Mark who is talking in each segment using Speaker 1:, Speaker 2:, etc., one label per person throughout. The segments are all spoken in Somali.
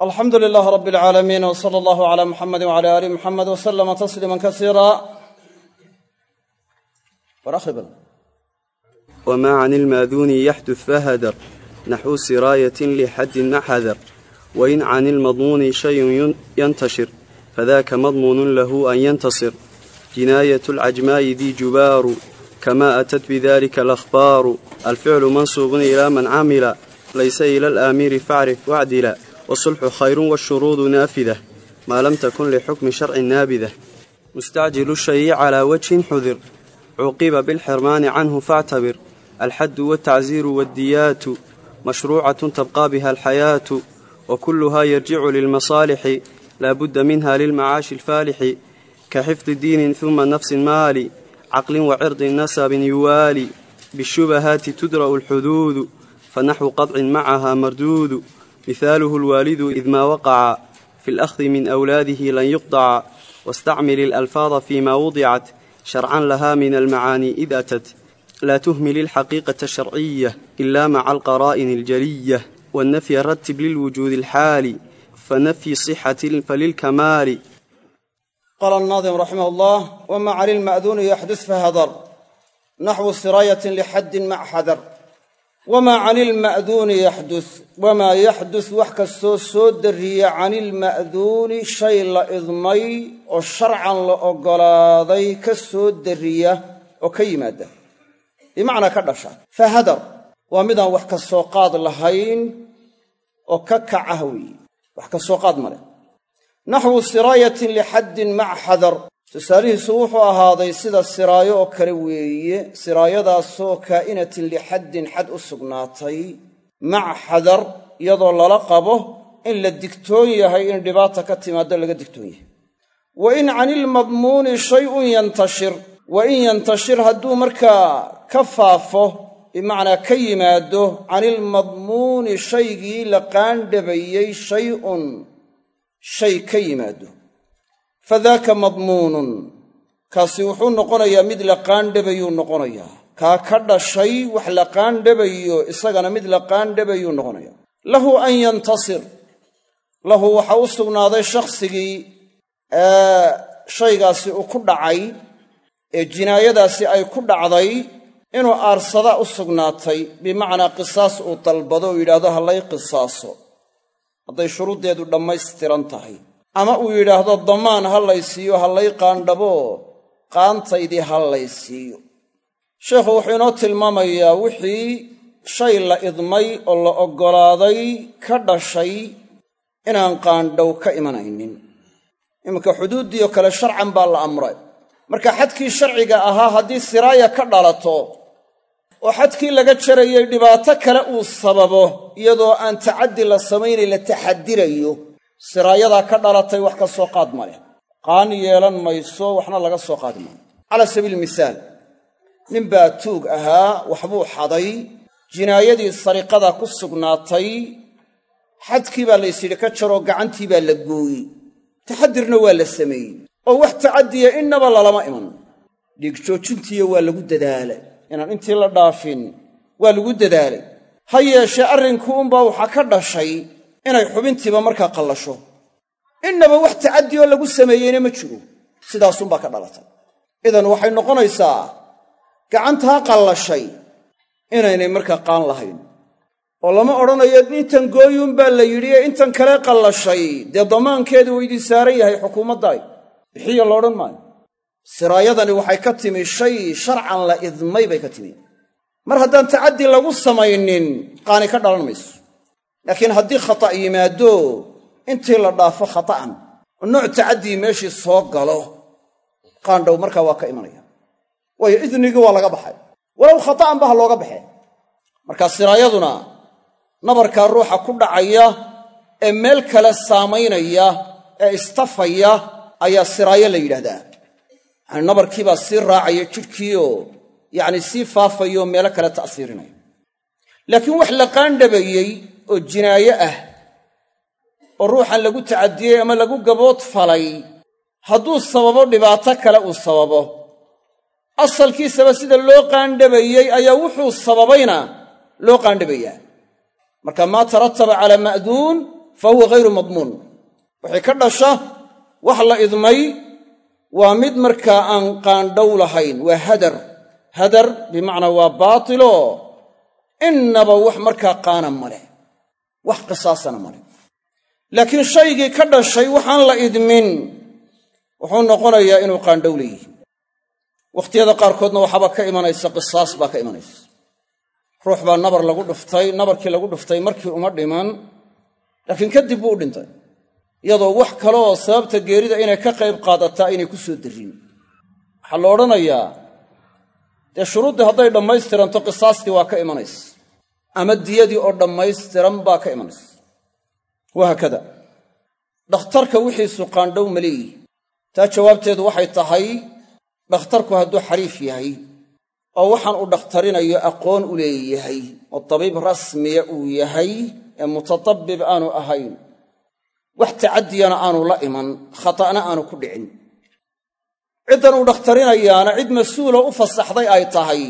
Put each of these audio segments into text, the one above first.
Speaker 1: alxamdu lilaah rab alcaalamiin w sala allahu ala muxamedi wala ali muxamed w salama tasliima kasiira
Speaker 2: wmaa can ilmaaduni yaxduf fahadar naxwu siraayatin lixaddin maxadar wain can ilmadmuuni shayun yantashir fadaka madmuunun lahu an yantasir. Jinaayat alcajmaa'i dii jubaaru kamaa atat bidalika alahbaaru alficlu mansuubun ilaa man camila laysa ila alaamiri facrif wacdila wasulxu khayrun washuruudu naafidah maa lam takun lixukmi sharcin naabidah mustacjilu shayi calaa wajhin xudir cuqiba bilxirmaani canhu factabir alxaddu waltacsiiru waaddiyaatu mashruucatun tabqaa biha alxayaatu wa kulluhaa yarjicu lilmasaalixi laa budda minha lilmacaashi alfaalixi ka xifdi diinin huma nafsin maali caqlin wa cirdin nasabin yuwaali bishubahaati tudra'u alxuduudu fa naxwu qadcin macahaa marduudu mihaaluhu lwaalidu idmaa waqaca fi lakhdi min wlaadihi lan yuqdaca wastacmil ilalfaada fi ma wudicat sharcan lahaa min almacaani id atat laa tuhmil ilxaqiiqata sharciya ila maca alqaraa'in aljaliya wanafya ratib lilwujuudi alxaali fanafyi sixati falilkamaali
Speaker 1: qaala annaadim raximah ullah wamaca lilma'duuni yaxdus fahadar naxwu siraayati lixaddin mac xadar wamaa cani ilma'duuni yaxdus wamaa yaxdus wax kastoo soo darriya cani ilma'duuni shay la idmay oo sharcan la oggolaaday ka soo darriya oo ka yimaada bimacnaa ka dhasha fahadar waa midaan wax ka soo qaad lahayn oo ka kacah weeye wax ka qaad ma leh naxwu siraayatin tusaalihiisu wuxuu ahaaday sida siraayo oo kale weeye siraayadaasoo kaa'inatin lixaddin xad u sugnaatay mac xadar iyadoo lala qabo in la digtoon yahay in dhibaata ka timaado laga digtoon yahay. Wa in canilmadmuuni shayun yantashir wa in yantashir hadduu markaa ka faafo bimacnaa ka yimaado canilmadmuuni shaygii la qaandhabayey shayun shay ka yimaado fadaaka madmuunun kaasi wuxuu noqonayaa mid la qaandhabayuu noqonayaa kaa ka dhashay wax la qaandhabayo isagana mid la qaandhabayuu noqonayaa lahu an yantasir lahu waxa u sugnaaday shakhsigii ee shaygaasi uu ku dhacay ee jinaayadaasi ay ku dhacday inuu aarsada u sugnaatay bimacnaa qisaas uu dalbado uu yidhaahdo hallay qisaaso hadday shuruuddeedu dhammaystiran tahay ama uu yidhaahdo damaan ha lay siiyo ha lay qaandhabo qaantaydii ha lay siiyo sheekhu wuxuu inoo tilmaamayaa wixii shay la idmay oo la oggolaaday ka dhashay inaan qaandhow ka imanaynin. Iminka xuduuddiioo kale sharcan baa la amray. Marka xadkii sharciga ahaa haddii siraaya ka dhalato oo xadkii laga jarayay dhibaato kale uu sababo iyadoo aan tacaddi la samaynayn la taxadirayo siraayadaa ka dhalatay wax ka soo qaad ma qaan yeelan mayso waxna laga soo qaadi maayo cala sabiili misaal ninbaa tuug ahaa waxbuu xaday jinaayadii sariqada ku sugnaatay xadkii baa laysyidhi ka jaroo gacantii baa la gooyey taxadirna waa la sameeyey oo wax tacaddiya innaba lalama iman. Dhiigjoojintiiyo waa lagu dadaalay. Inaan intii la dhaafin waa lagu dadaalay. Ha yeeshee arrinku unbaa waxaa ka dhashay inay xubintiiba markaa qallasho. Innaba wax tacaddi oo lagu sameeyeyna ma jiro. Sidaasunbaa ka dhalatay idan waxay noqonaysaa gacantaa qallashay inaynay markaa qaan lahayn. Oo lama odhanayo intan gooyuunbaa la yidhi ee intan kale qallashay. Dee damaankeedu weydii saaran yahay xukuumaddaay? Bixiya la odhan maayo. Siraayadani waxay ka timi shay sharcan la idmay bay ka timi. Mar haddaan tacaddi lagu samaynin qaani ka dhalan mayso laakiin haddii khata' yimaado intii la dhaafo khata'an oo nooc tacaddii meeshii soo galo qaandhow markaa waa ka imanaya. Waayo idnigii waa laga baxay. Walow khata'an ba ha looga baxee markaa siraayaduna nabarkaa ruuxa ku dhacaya ee meel kale saamaynaya ee istafaya ayaa siraayo la yidhaahdaa. Yacani nabarkiibaa sii raacaya jidhkiioo yacni sii faafayaoo meelo kale ta'siirinaya laakiin wax la qaandhabayey oo jinaaye ah oo ruuxan lagu tacadiyey ama lagu gabood falay hadduu sababo dhibaato kale uu sababo. Asalkiisaba sida loo qaandhabayey ayaa wuxuu sababayna loo qaandhabayaa marka maa tarataba calaa ma'duun fa huwa ghayru madmuun. Wixii ka dhasha wax la idmay waa mid markaa aan qaandhow lahayn waa hadar. Hadar bimacnaa waa baatiloo innaba wax markaa qaana ma leh wax qisaasana ma leh. Laakiin shaygii ka dhashay waxaan la idmin. Wuxuu noqonayaa inuu qaandhow leeyihi wakhtiyada qaarkoodna waxaaba ka imanaysa qisaas baa ka imanaysa. Ruux baa nabar lagu dhuftay nabarkii lagu dhuftay markii uma dhiman laakiin kadib buu u dhintay. Iyadoo wax kale oo sababta geerida inay ka qayb qaadataa inay ku soo darrin waxaa la odhanayaa dee shuruuddii hadday dhammaystiranto qisaastii waa ka imanaysa ama diyadii oo dhammaystiran baa ka imanaysa. Wahaakada dhakhtarka wixiisu qaandhow ma leeyihi. Taa jawaabteedu waxay tahay dhakhtarku hadduu xariif yahay oo waxaan uu dhakhtarinayo aqoon u leeyahay oo tabiib rasmiya uu yahay ee mutatabbib aanu ahayn. Wax tacadiyana aanu la iman khata'na aanu ku dhicin. Ciddan uu dhakhtarinayaana cid mas'uuloo u fasaxday ay tahay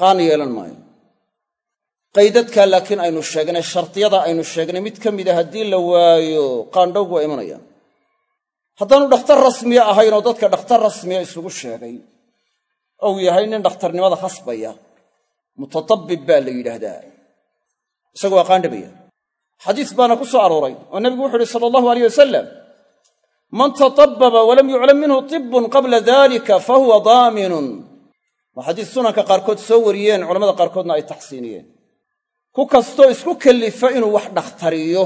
Speaker 1: qaan yeelan maayo qaydadkaa laakiin aynu sheegnay shardiyada aynu sheegnay mid ka mida haddii la waayo qaandhowgu waa imanayaan haddaanu dhakhtar rasmiya ahayn oo dadka dhakhtar rasmiya isugu sheegay ou yahay nin dhakhtarnimada khasbaya mutatabbib baa la yidhaahdaa. Isagu waa qaandhabaya xadiis baana ku soo arooray oo nebigu wuxu uhi sala allahu aleyh wasalam man tatabbaba walam yuclam minhu tibun qabla dalika fahuwa daaminun. Waa xadiis sunanka qaarkood soo wariyeen culamada qaarkoodna ay taxsiiniyeen ku kastoo isku kellifa inuu wax dhakhtariyo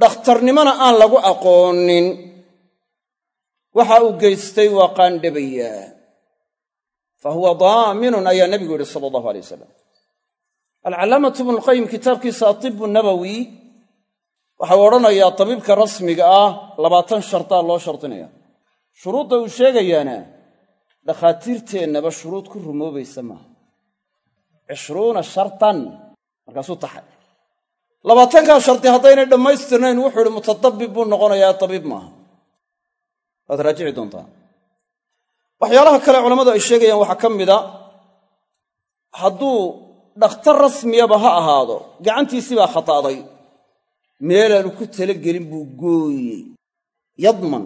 Speaker 1: dhakhtarnimona aan lagu aqoonin. Waxa uu geystay waa qaandhabayaa fa huwa daaminun ayaa nebigu yidhi sala allahu alay wasalam alcallaamatu ibnulqayim kitaabkiisa atibu nabowi waxau odhanayaa tabiibka rasmiga ah labaatan shartaa loo shardinaya shuruudda uu sheegayaana dhakhaatiirteennaba shuruud ku rumoobaysa maaha. Cishruuna shartan markaasuu taxay. Labaatankaa shardi haddaynay dhammaystirnayn wuxuu ihi mutadabbib buu noqonayaa tabiib maaha. Waad raajici doontaa. Waxyaalaha kale culammadu ay sheegayaan waxaa ka mida hadduu dhakhtar rasmiyaba ha ahaado gacantiisii baa khata'day meelaanu ku talagelin buu gooyey. Yadman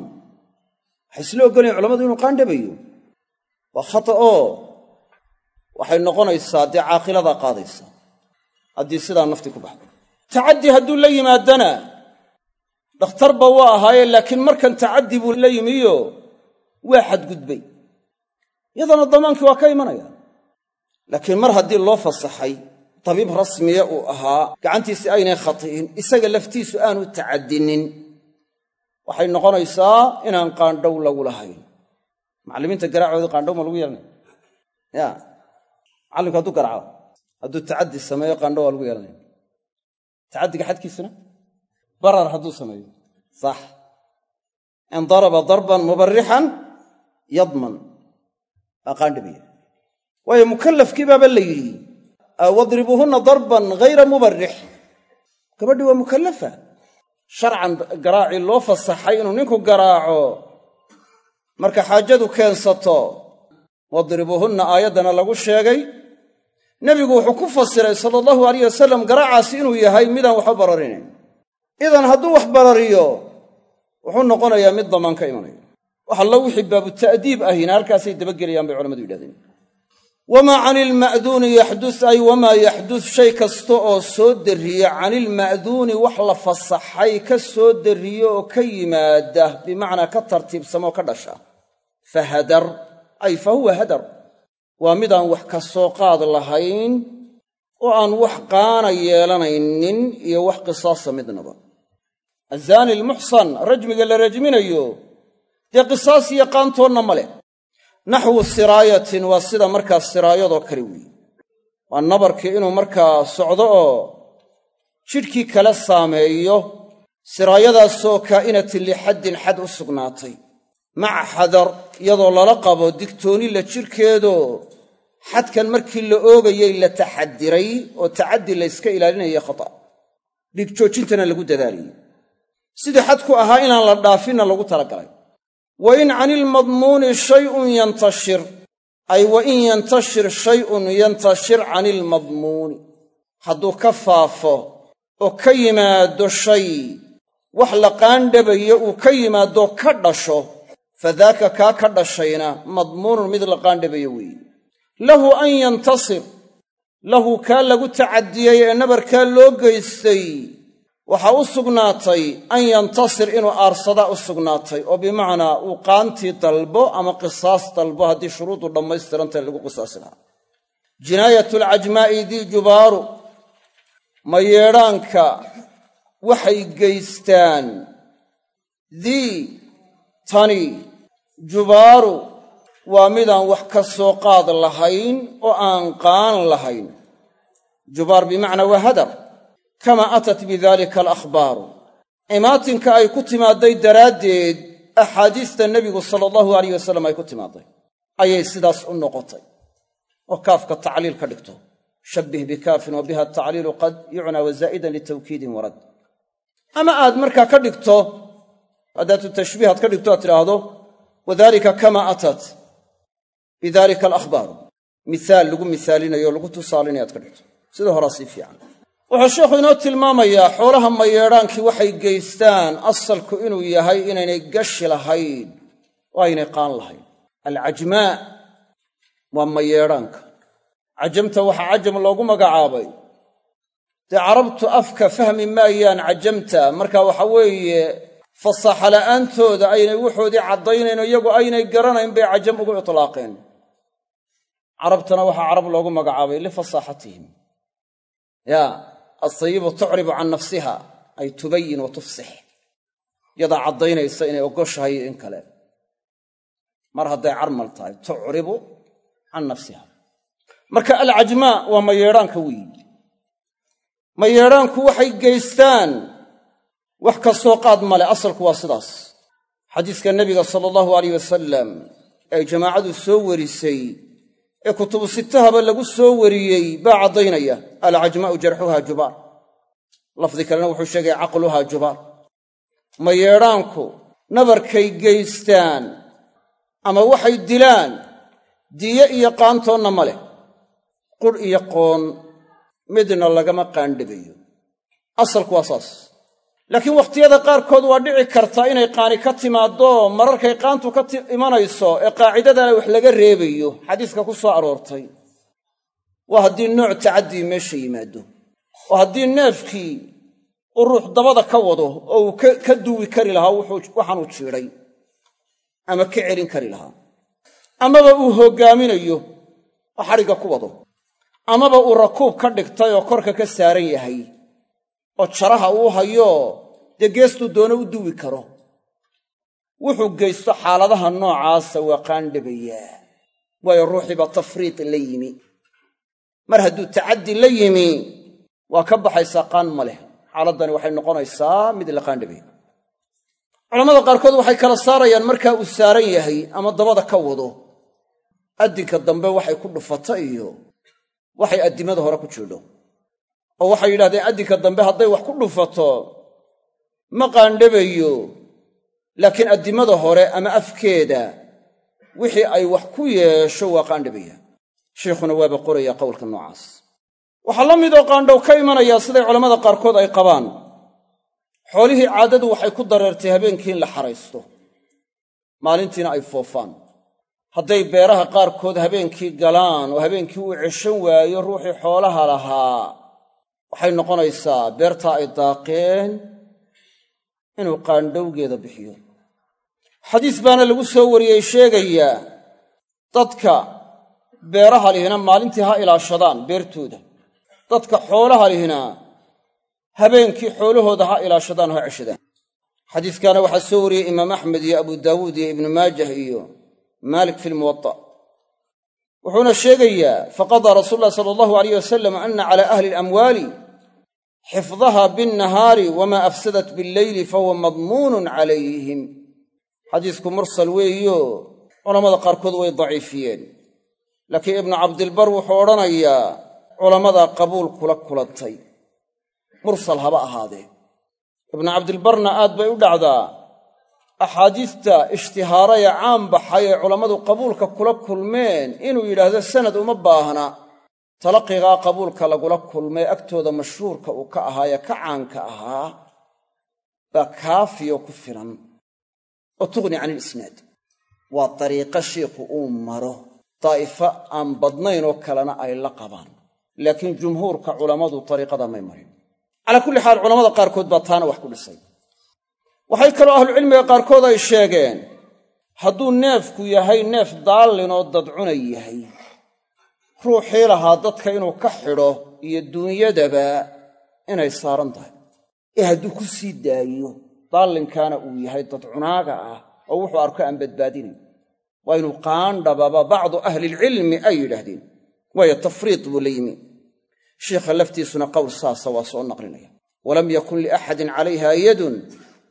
Speaker 1: waxay isla oggolayen culamadu inuu qaandhabayo waa khata oo waxay noqonaysaa dee caaqiladaa qaadaysa haddii sidaa nafti ku baxdo. Tacaddi hadduu la yimaadana dhakhtarba waa ahaaye laakiin markan tacaddi buu la yimiyo waa xadgudbay. Yadana damaankii waa ka imanaya. Laakiin mar haddii loo fasaxay tabiib rasmiya uu ahaa gacantiisi aynay khati'in isaga laftiisu aanu tacaddinin waxay noqonaysaa inaan qaandhow lagu lahayn. Macallimiinta garaacooda qaandhow ma lagu yeelanaya ya macallimku hadduu garaaco hadduu tacaddi sameeyo qaandhow waa lagu yeelanaya. Tacaddiga xadkiisuna? Barar hadduu sameeyo. Sax. In daraba darban mubarrixan yadman. Waa qaandhabaya waayo mukallafkii baaba la yidhi wadribuuhunna darban ghayra mubarrix. Gabadhii waa mukallafa. Sharcan garaacii loo fasaxay inuu ninku garaaco. Marka xaajadu keensato wadribuuhunna aayaddana lagu sheegay nebigu wuxuu ku fasiray sala allahu alayh wasalam garaacaasi inuu yahay midaan waxba bararinayn idan hadduu wax barariyo wuxuu noqonayaa mid damaan ka imanaya. Wax allo wixii baabu ta'diib ahina halkaasay dabagelayaan bay culamadu yidhahdeen. Wamaa cani ilma'duuni yaxdus ay wamaa yaxdus shay kasta oo soo darriya canilma'duuni wax la fasaxay ka soo darriyo oo ka yimaada bimacnaa ka tartiibsamo oo ka dhasha. Fa hadar ay fa huwa hadar waa midaan wax ka soo qaad lahayn oo aan wax qaana yeelanaynin iyo wax qisaasa midnaba. Azaani almuxsan rajmiga la rajminayo dee qisaas iyo qaantoonna ma leh. Naxwu siraayatin waa sida markaa siraayadoo kale weeye waa nabarkii inuu markaa socdo oo jidhkii kala saameeyo siraayadaasoo kaa'inatin lixaddin xad u sugnaatay maca xadar iyadoo lala qabo digtooni la jidhkeedoo xadkan markii la oogayay la taxadiray oo tacaddi layska ilaalinaya khata. Dhigjoojintana lagu dadaalayay sidii xadku ahaa inaan la dhaafinna lagu talagalay. Wa in cani ilmadmuuni shayun yantashir ay wa in yantashir shayun yantashir cani ilmadmuuni hadduu ka faafo oo ka yimaado shay wax la qaandhabayo uu ka yimaado ka dhasho fadaaka kaa ka dhashayna madmuunun mid la qaandhabayo weeye lahu an yantasir lahu kaa lagu tacadiyey ee nabarkaa loo geystay waxaa u sugnaatay an yantasir inuu aarsadaa u sugnaatay oo bimacnaa uu qaantii dalbo ama qisaas dalbo haddii shuruudu dhammaystirantahay lagu qisaasi lahaa. Jinaayat alcajmaa'i dii jubaaru mayeedhaanka waxay geystaan? Dii tani jubaaru waa midaan wax ka soo qaad lahayn oo aan qaan lahayn. Jubaar bimacnaa waa hadar kamaa atat bidalika alakhbaaru. Imaatinka ay ku timaadday daraaddeed axaadiista nebigu sala allahu alayh wasalam ay ku timaadday ayay sidaas u noqotay. Oo kaafka tacliil ka dhigto. Shabbih bikaafin wa biha atacliilu qad yucnaa wazaa'idan litawkiidin warad ama aad markaa ka dhigto haddaatu tashbiih aad ka dhigto aad tidhaahdo wadalika kamaa atat bidalika alakhbaaru miaal lagu misaalinayo o lagu tusaalinayo aad ka dhigto. Sida horaa sii fiican. Wuxuu sheekhu inoo tilmaamayaa xoolaha mayeedhaankii waxay geystaan asalku inuu yahay inaynay gashi lahayn oo aynay qaan lahayn. Alcajmaa waa mayeedhaanka cajamta waxaa cajam loogu magacaabay. Dee carabtu afka fahmi maayaan cajamta marka waxa weeye fasaaxa la'aantooda aynay wuxoodii caddaynayn oo iyagu aynay garanayn bay cajam ugu itlaaqeen. Carabtana waxaa carab loogu magacaabay lifasaaxatihim yaa asayibu tucribu can nafsiha ay tubayin wa tufsix. Yadaa caddaynaysa inay ogoshahay in kale. Mar hadday carmal tahay tucribu can nafsiha. Marka alcajmaa waa mayeedhaanka weyi mayeedhaanku waxay geystaan wax ka soo qaad male asalku waa sidaas. Xadiiska nebiga sala allahu alayh wasalam ee jamaacadu soo warisay ee kutubu sitahaba lagu soo wariyey baa caddaynaya alcajmaa'u jarxuha jubaar. Lafdi kalena wuxuu sheegaya caqluha jubaar. Mayeedhaanku nabarkay geystaan ama waxay dilaan diye iyo qaantoonna ma leh? Qudh iyo qoon midna lagama qaandhabayo asalku waa saas laakiin wakhtiyada qaarkood waa dhici karta inay qaani ka timaaddo mararkay qaantu ka imanayso ee qaacidadana wax laga reebayo. Xadiiska ku soo aroortay waa haddii nooc tacaddii meesha yimaado. Oo haddii neefkii uu ruux dabada ka wado oo uu ka duwi kari lahaa waxaanuu jiidhay ama ka celin kari lahaa. Amaba uu hoggaaminayo oo xadhigga ku wado. Amaba uu rakuub ka dhigtay oo korka ka saaran yahay oo jaraha uu hayo dee geestuu doono u duwi karo? Wuxuu geysto xaaladaha noocaasa waa qaandhabayaa waayo ruuxiiba tafriid la yimi. Mar hadduu tacaddi la yimi waa ka baxaysaa qaan ma leh. Xaaladdani waxay noqonaysaa mid la qaandhabaya culammada qaarkood waxay kala saarayaan markaa uu saaran yahay ama dabada ka wado. Addinka dambe waxay ku dhufata iyo waxay addimada hore ku jiidho oo waxay yidhahdeen addinka dambe hadday wax ku dhufato ma qaandhabayo laakiin addimada hore ama afkeeda wixii ay wax ku yeesho waa qaandhabaya sheikhuna waaba qoraya qowlka noocaas. Waxaa la midoo qaandhow ka imanaya siday culammada qaarkood ay qabaan. Xoolihii caadadu waxay ku dareertay habeenkii in la xaraysto. Maalintiina ay foofaan. Hadday beeraha qaarkood habeenkii galaan oo habeenkii uu ceshan waayo ruuxii xoolaha lahaa waxay noqonaysaa beertaa ay daaqeen inuu qaandhowgeeda bixiyo. Xadiis baana lagu soo wariyey sheegayaa dadka beeraha lihina maalintii ha ilaashadaan beertooda. Dadka xoolaha lihina habeenkii xoolahooda ha ilaashadaan ha ceshadaan. Xadiiskaana waxaa soo wariyey imaam axmed iyo abu daawuud iyo ibnu maajah iyo maalik fi lmuwata wuxuuna sheegayaa faqadaa rasuulu llahi sala allahu alayh wasalam ana cala ahli alamwaali xifdaha binnahaari wamaa afsadat billeyli fahuwa madmuunun calayhim. Xadiisku mursal weeyo culammada qaarkood way daciifiyeen. Laakiin ibnu cabdilbar wuxuu odhanayaa culammadaa qabuul kula kulantay mursal haba ahaadee. Ibnu cabdilbarna aad bay u dhacdaa. Axaadiista ishtihaara ee caan baxay ee culammadu qabuulka kula kulmeen inuu yidhaahdo sanad uma baahna talaqigaa qabuulka lagula kulmay agtooda mashhuurka uu ka ahaayee ka caanka ahaa baa kaafiyo ku filan. Oo tughni can ilisnaad waa dariiqo shiikhu uu maro. Daa'ifo aan badnayn oo kalena ay la qabaan. Laakiin jumhuurka culammadu dariiqada may marin. Calaa kulli xaal culamada qaarkood baa taana wax ku dhisay. Waxay kaloo ahlucilmiga qaarkood ay sheegeen hadduu neefku yahay neef daallin oo dadcunay yahay ruuxii lahaa dadka inuu ka xidho iyo duunyadaba inay saaran tahay. Ee hadduu ku sii daayo daallinkaana uu yahay dadcunaaga ah oo wuxuu arko aan badbaadinayn waa inuu qaandhababa bacdu ahlilcilmi ay yidhaahdeen. Waayo tafriid buu la yimi. Shiikha laftiisuna qowl saasa waa soo naqlinaya. Walam yakun liaxadin calayha yadun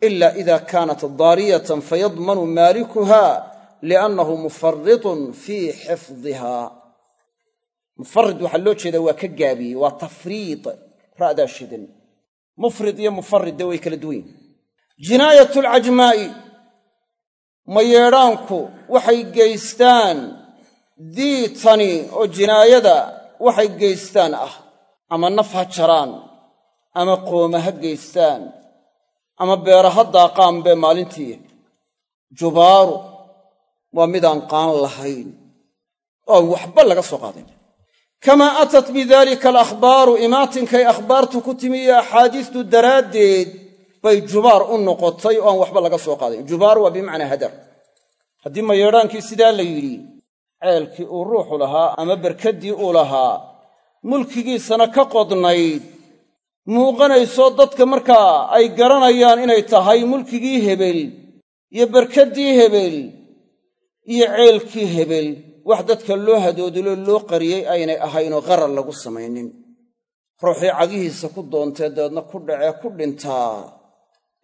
Speaker 1: ila ida kaanat daariyatan fayadmanu maalikuha liannahu mufaridun fii xifdiha mufarid waxaa loo jeedaa waa ka gaabiyey waa tafriid ra'daa shidan mufrid iyo mufarid dee way kala duwan yihiin jinaayat alcajmaa'i mayeedhaanku waxay geystaan diitani oo jinaayada waxay geystaan ah. Ama naf ha jaraan ama qooma ha geystaan ama beera ha daaqaan bee maalintii. Jubaaru waa midaan qaan lahayn. Oo waxba laga soo qaadayn kamaa atat bidalika alakhbaaru imaatinkay akhbaartu ku timi iyo axaadiistu daraaddeed bay jubaar u noqotay oo aan waxba laga soo qaadayn jubaar waa bimacnaa hadar haddii mayeedhaankii sidaa la yidhi ceelkii uu ruuxu lahaa ama berkaddii uu lahaa mulkigiisana ka qodnayd muuqanayso dadka markaa ay garanayaan inay tahay mulkigii hebel iyo berkaddii hebel iyo ceelkii hebel wax dadka loo hadoodiloo loo qariyey aynay ahaynoo qarar lagu samaynin. Ruuxii cagihiisa ku doontee dabeedna ku dhacee ku dhintaa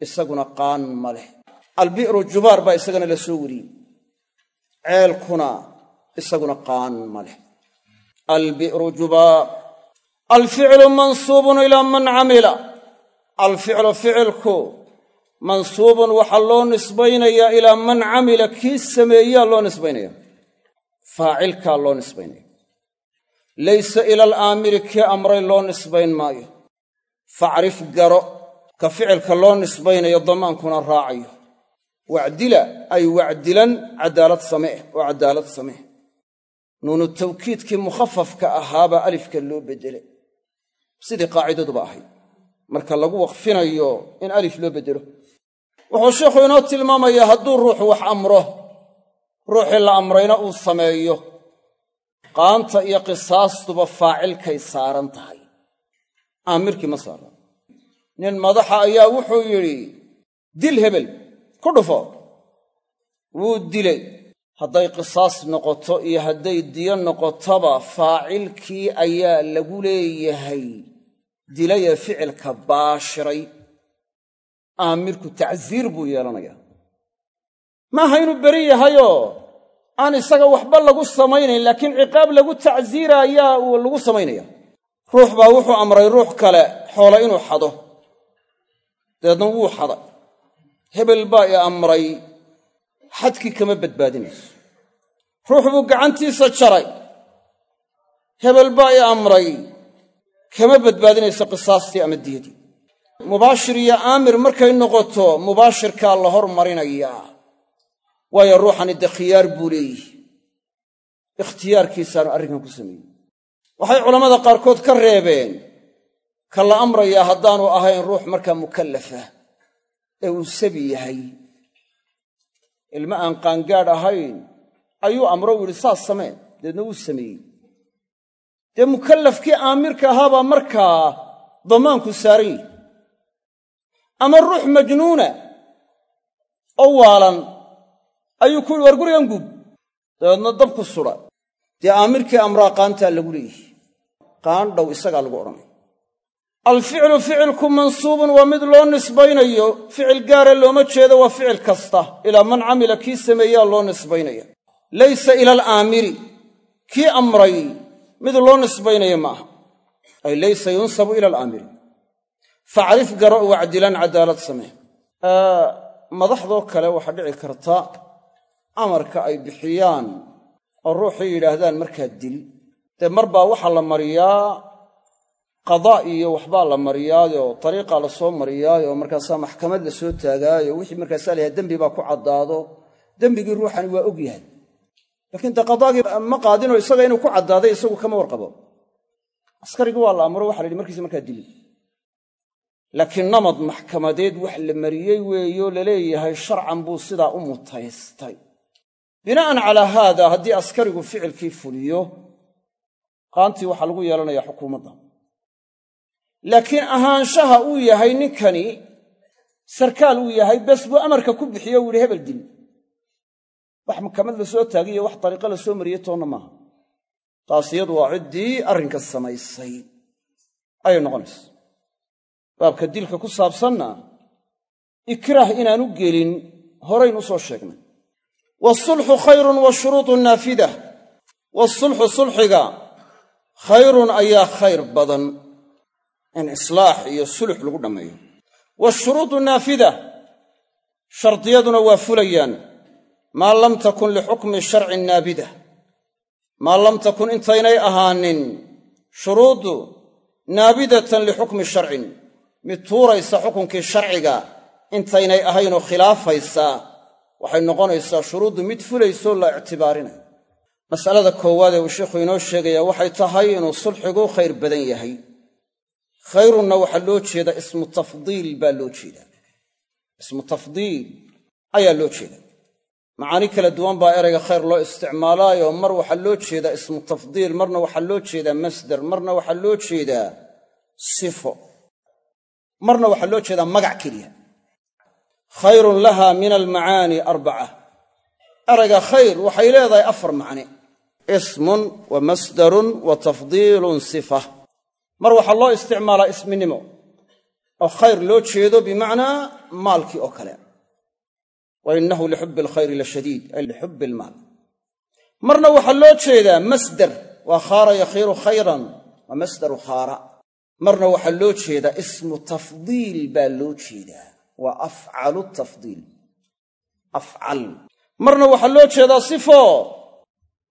Speaker 1: isaguna qaan ma leh. Albi'ru jubaar baa isagana la soo weriyey ceelkuna isaguna qaan ma leh. Albi'ru jubaar alficlu mansuubun ilaa man camila. Alficlu ficilku mansuubun waxaa loo nisbaynayaa ilaa man camila kii sameeyaa loo nisbaynaya faacilkaa loo nisbaynaya laysa ila alaamiri kii amray loo nisbayn maayo. Facrif garo ka ficilka loo nisbaynayo damaankuna raacayo. Wacdila ay wacdilan caddaalad samee oo caddaalad samee. Nuunu tawkiidkii mukhafafka ahaabaa alifka loo beddelay sidii qaacidaduba ahayd. Marka lagu waqfinayo in alif loo beddelo wuxuu sheikhu inoo tilmaamayaa hadduu ruuxu wax amro ruuxii la amrayna uu sameeyo. Qaanta iyo qisaastuba faacilkay saaran tahay. Aamirkii ma saaran. Nin madaxa ayaa wuxuu yidhi dil hebel ku dhufo. Wuu dilay. Hadday qisaas noqoto iyo hadday diyo noqotoba faacilkii ayaa lagu leeyahay. Dilayee ficilka baashiray. Aamirku tacsiir buu yeelanayaa. Maaha inuu beri yahayoo aan isaga waxba lagu samaynayn laakiin ciqaab lagu tacsiira ayaa lagu samaynaya ruux baa wuxuu amray ruux kale xoolo inuu xado. Dabeedna wuu xaday. Hebel baa i amray xadkii kama badbaadinayso. Ruux buu gacantiisa jaray. Hebel baa i amray kama badbaadinayso qisaastii ama diyadii. Mubaashir iyo aamir markay noqoto mubaashirkaa la hormarinayaa waayo ruuxani dee khiyaar buu leeyihi ikhtiyaarkiisaanu arrinkan ku sameeyey. Waxay culammada qaarkood ka reebeen ka la amrayaa haddaanu ahayn ruux markaa mukallafa ee uu sabi yahay. Ilmo aan qaangaadh ahayn ayuu amro u yidhi saas samee deedna wuu sameeyey. Dee mukallafkii aamirka ahaabaa markaa damaanku saaran yihi ama ruux majnuuna oo waalan ayuu ku yidhi war gurigan guub. Dabeedna dabku sudha dee aamirkii amraa qaantaa lagu leeyihi qaandhow isagaa lagu odhanaya alficlu ficilku mansuubun waa mid loo nisbaynayo. Ficil gaara looma jeedo waa ficil kasta. Ilaa man camila kii sameeyaa loo nisbaynaya. Laysa ila alaamiri. Kii amray mid loo nisbaynaya ma aha. Ay laysa yunsabu ila alaamiri. Facrif garo wacdilan cadaalad samee. Madaxdoo kale waxaa dhici karta amarka ay bixiyaan oo ruuxay yidhaahdaan markaa dil. Dee mar baa waxaa la mariyaa qadaa iyo waxbaa la mariyaayo dariiqaa la soo mariyaayo markaasaa maxkamad la soo taagaayo wixii markaasaa layahay dembi baa ku caddaado. Dembigii ruuxani waa og yahay. Laakiin dee qadaagii ma qaadinoo isaga inuu ku caddaaday isagu kama warqabo. Askarigii waa la amro waxa la yidhi markiisa markaa dili laakiin namad maxkamadeed wax la mariyey weeyo la leeyahay sharcan buu sidaa u mutaystay bina'an calaa haada haddii askarigu ficilkii fuliyo qaantii waxaa lagu yeelanayaa xukuumadda. Laakiin ahaanshaha uu yahay ninkani sarkaal uu yahay bes buu amarka ku bixiyo u yidhi hebel dil. Wax maxkamad la soo taagiyo wax dariiqo la soo mariyey toonna maaha. Taas iyadu waa ciddii arrinka samaysay. Ayay noqonaysa baabka dilka ku saabsanna ikraah inaanu gelin horayn u soo sheegnay waasulxu khayrun washuruudu naafida waasulxu sulxiga khayrun ayaa khayr badan in islaax iyo sulux lagu dhammeeyo waashuruudu naafida shardiyaduna waa fulayaan maa lam takun lixukmi sharcin naabida maa lam takun intaynay ahaanin shuruuddu naabidatan lixukmi sharcin mid tuuraysa xukunkii sharciga intaynay ahaynoo khilaafaysaa waxay noqonaysaa shuruuddu mid fulaysoo la ictibaarinayo masalada koowaad ee uu sheikhu inoo sheegayaa waxay tahay inuu sulxigu khayr badan yahay. Khayrunna waxaa loo jeedaa ismu tafdiil baa loo jeedaa. Ismu tafdiil ayaa loo jeedaa. Macaani kala duwan baa erayga khayr loo isticmaalaayo. Mar waxaa loo jeedaa ismu tafdiil marna waxaa loo jeedaa masdar marna waxaa loo jeedaa sifo marna waxaa loo jeedaa magac keliya khayrun laha min almacaani arbaca. Erayga khayr waxay leedahay afar macne. Ismun wa masdarun wa tafdiilun sifa. Mar waxaa loo isticmaalaa isminimo oo khayr loo jeedo bimacnaa maalkii oo kale. Wa innahu lixubbi alkhayri la shadiid ay lixubbi almaal marna waxaa loo jeedaa masdar waa khaara yakhiiru khayran waa masdaru khaara. Marna waxaa loo jeedaa ismu tafdiil baa loo jeedaa waa afcalu tafdiil. Afcal. Marna waxaa loo jeedaa sifo.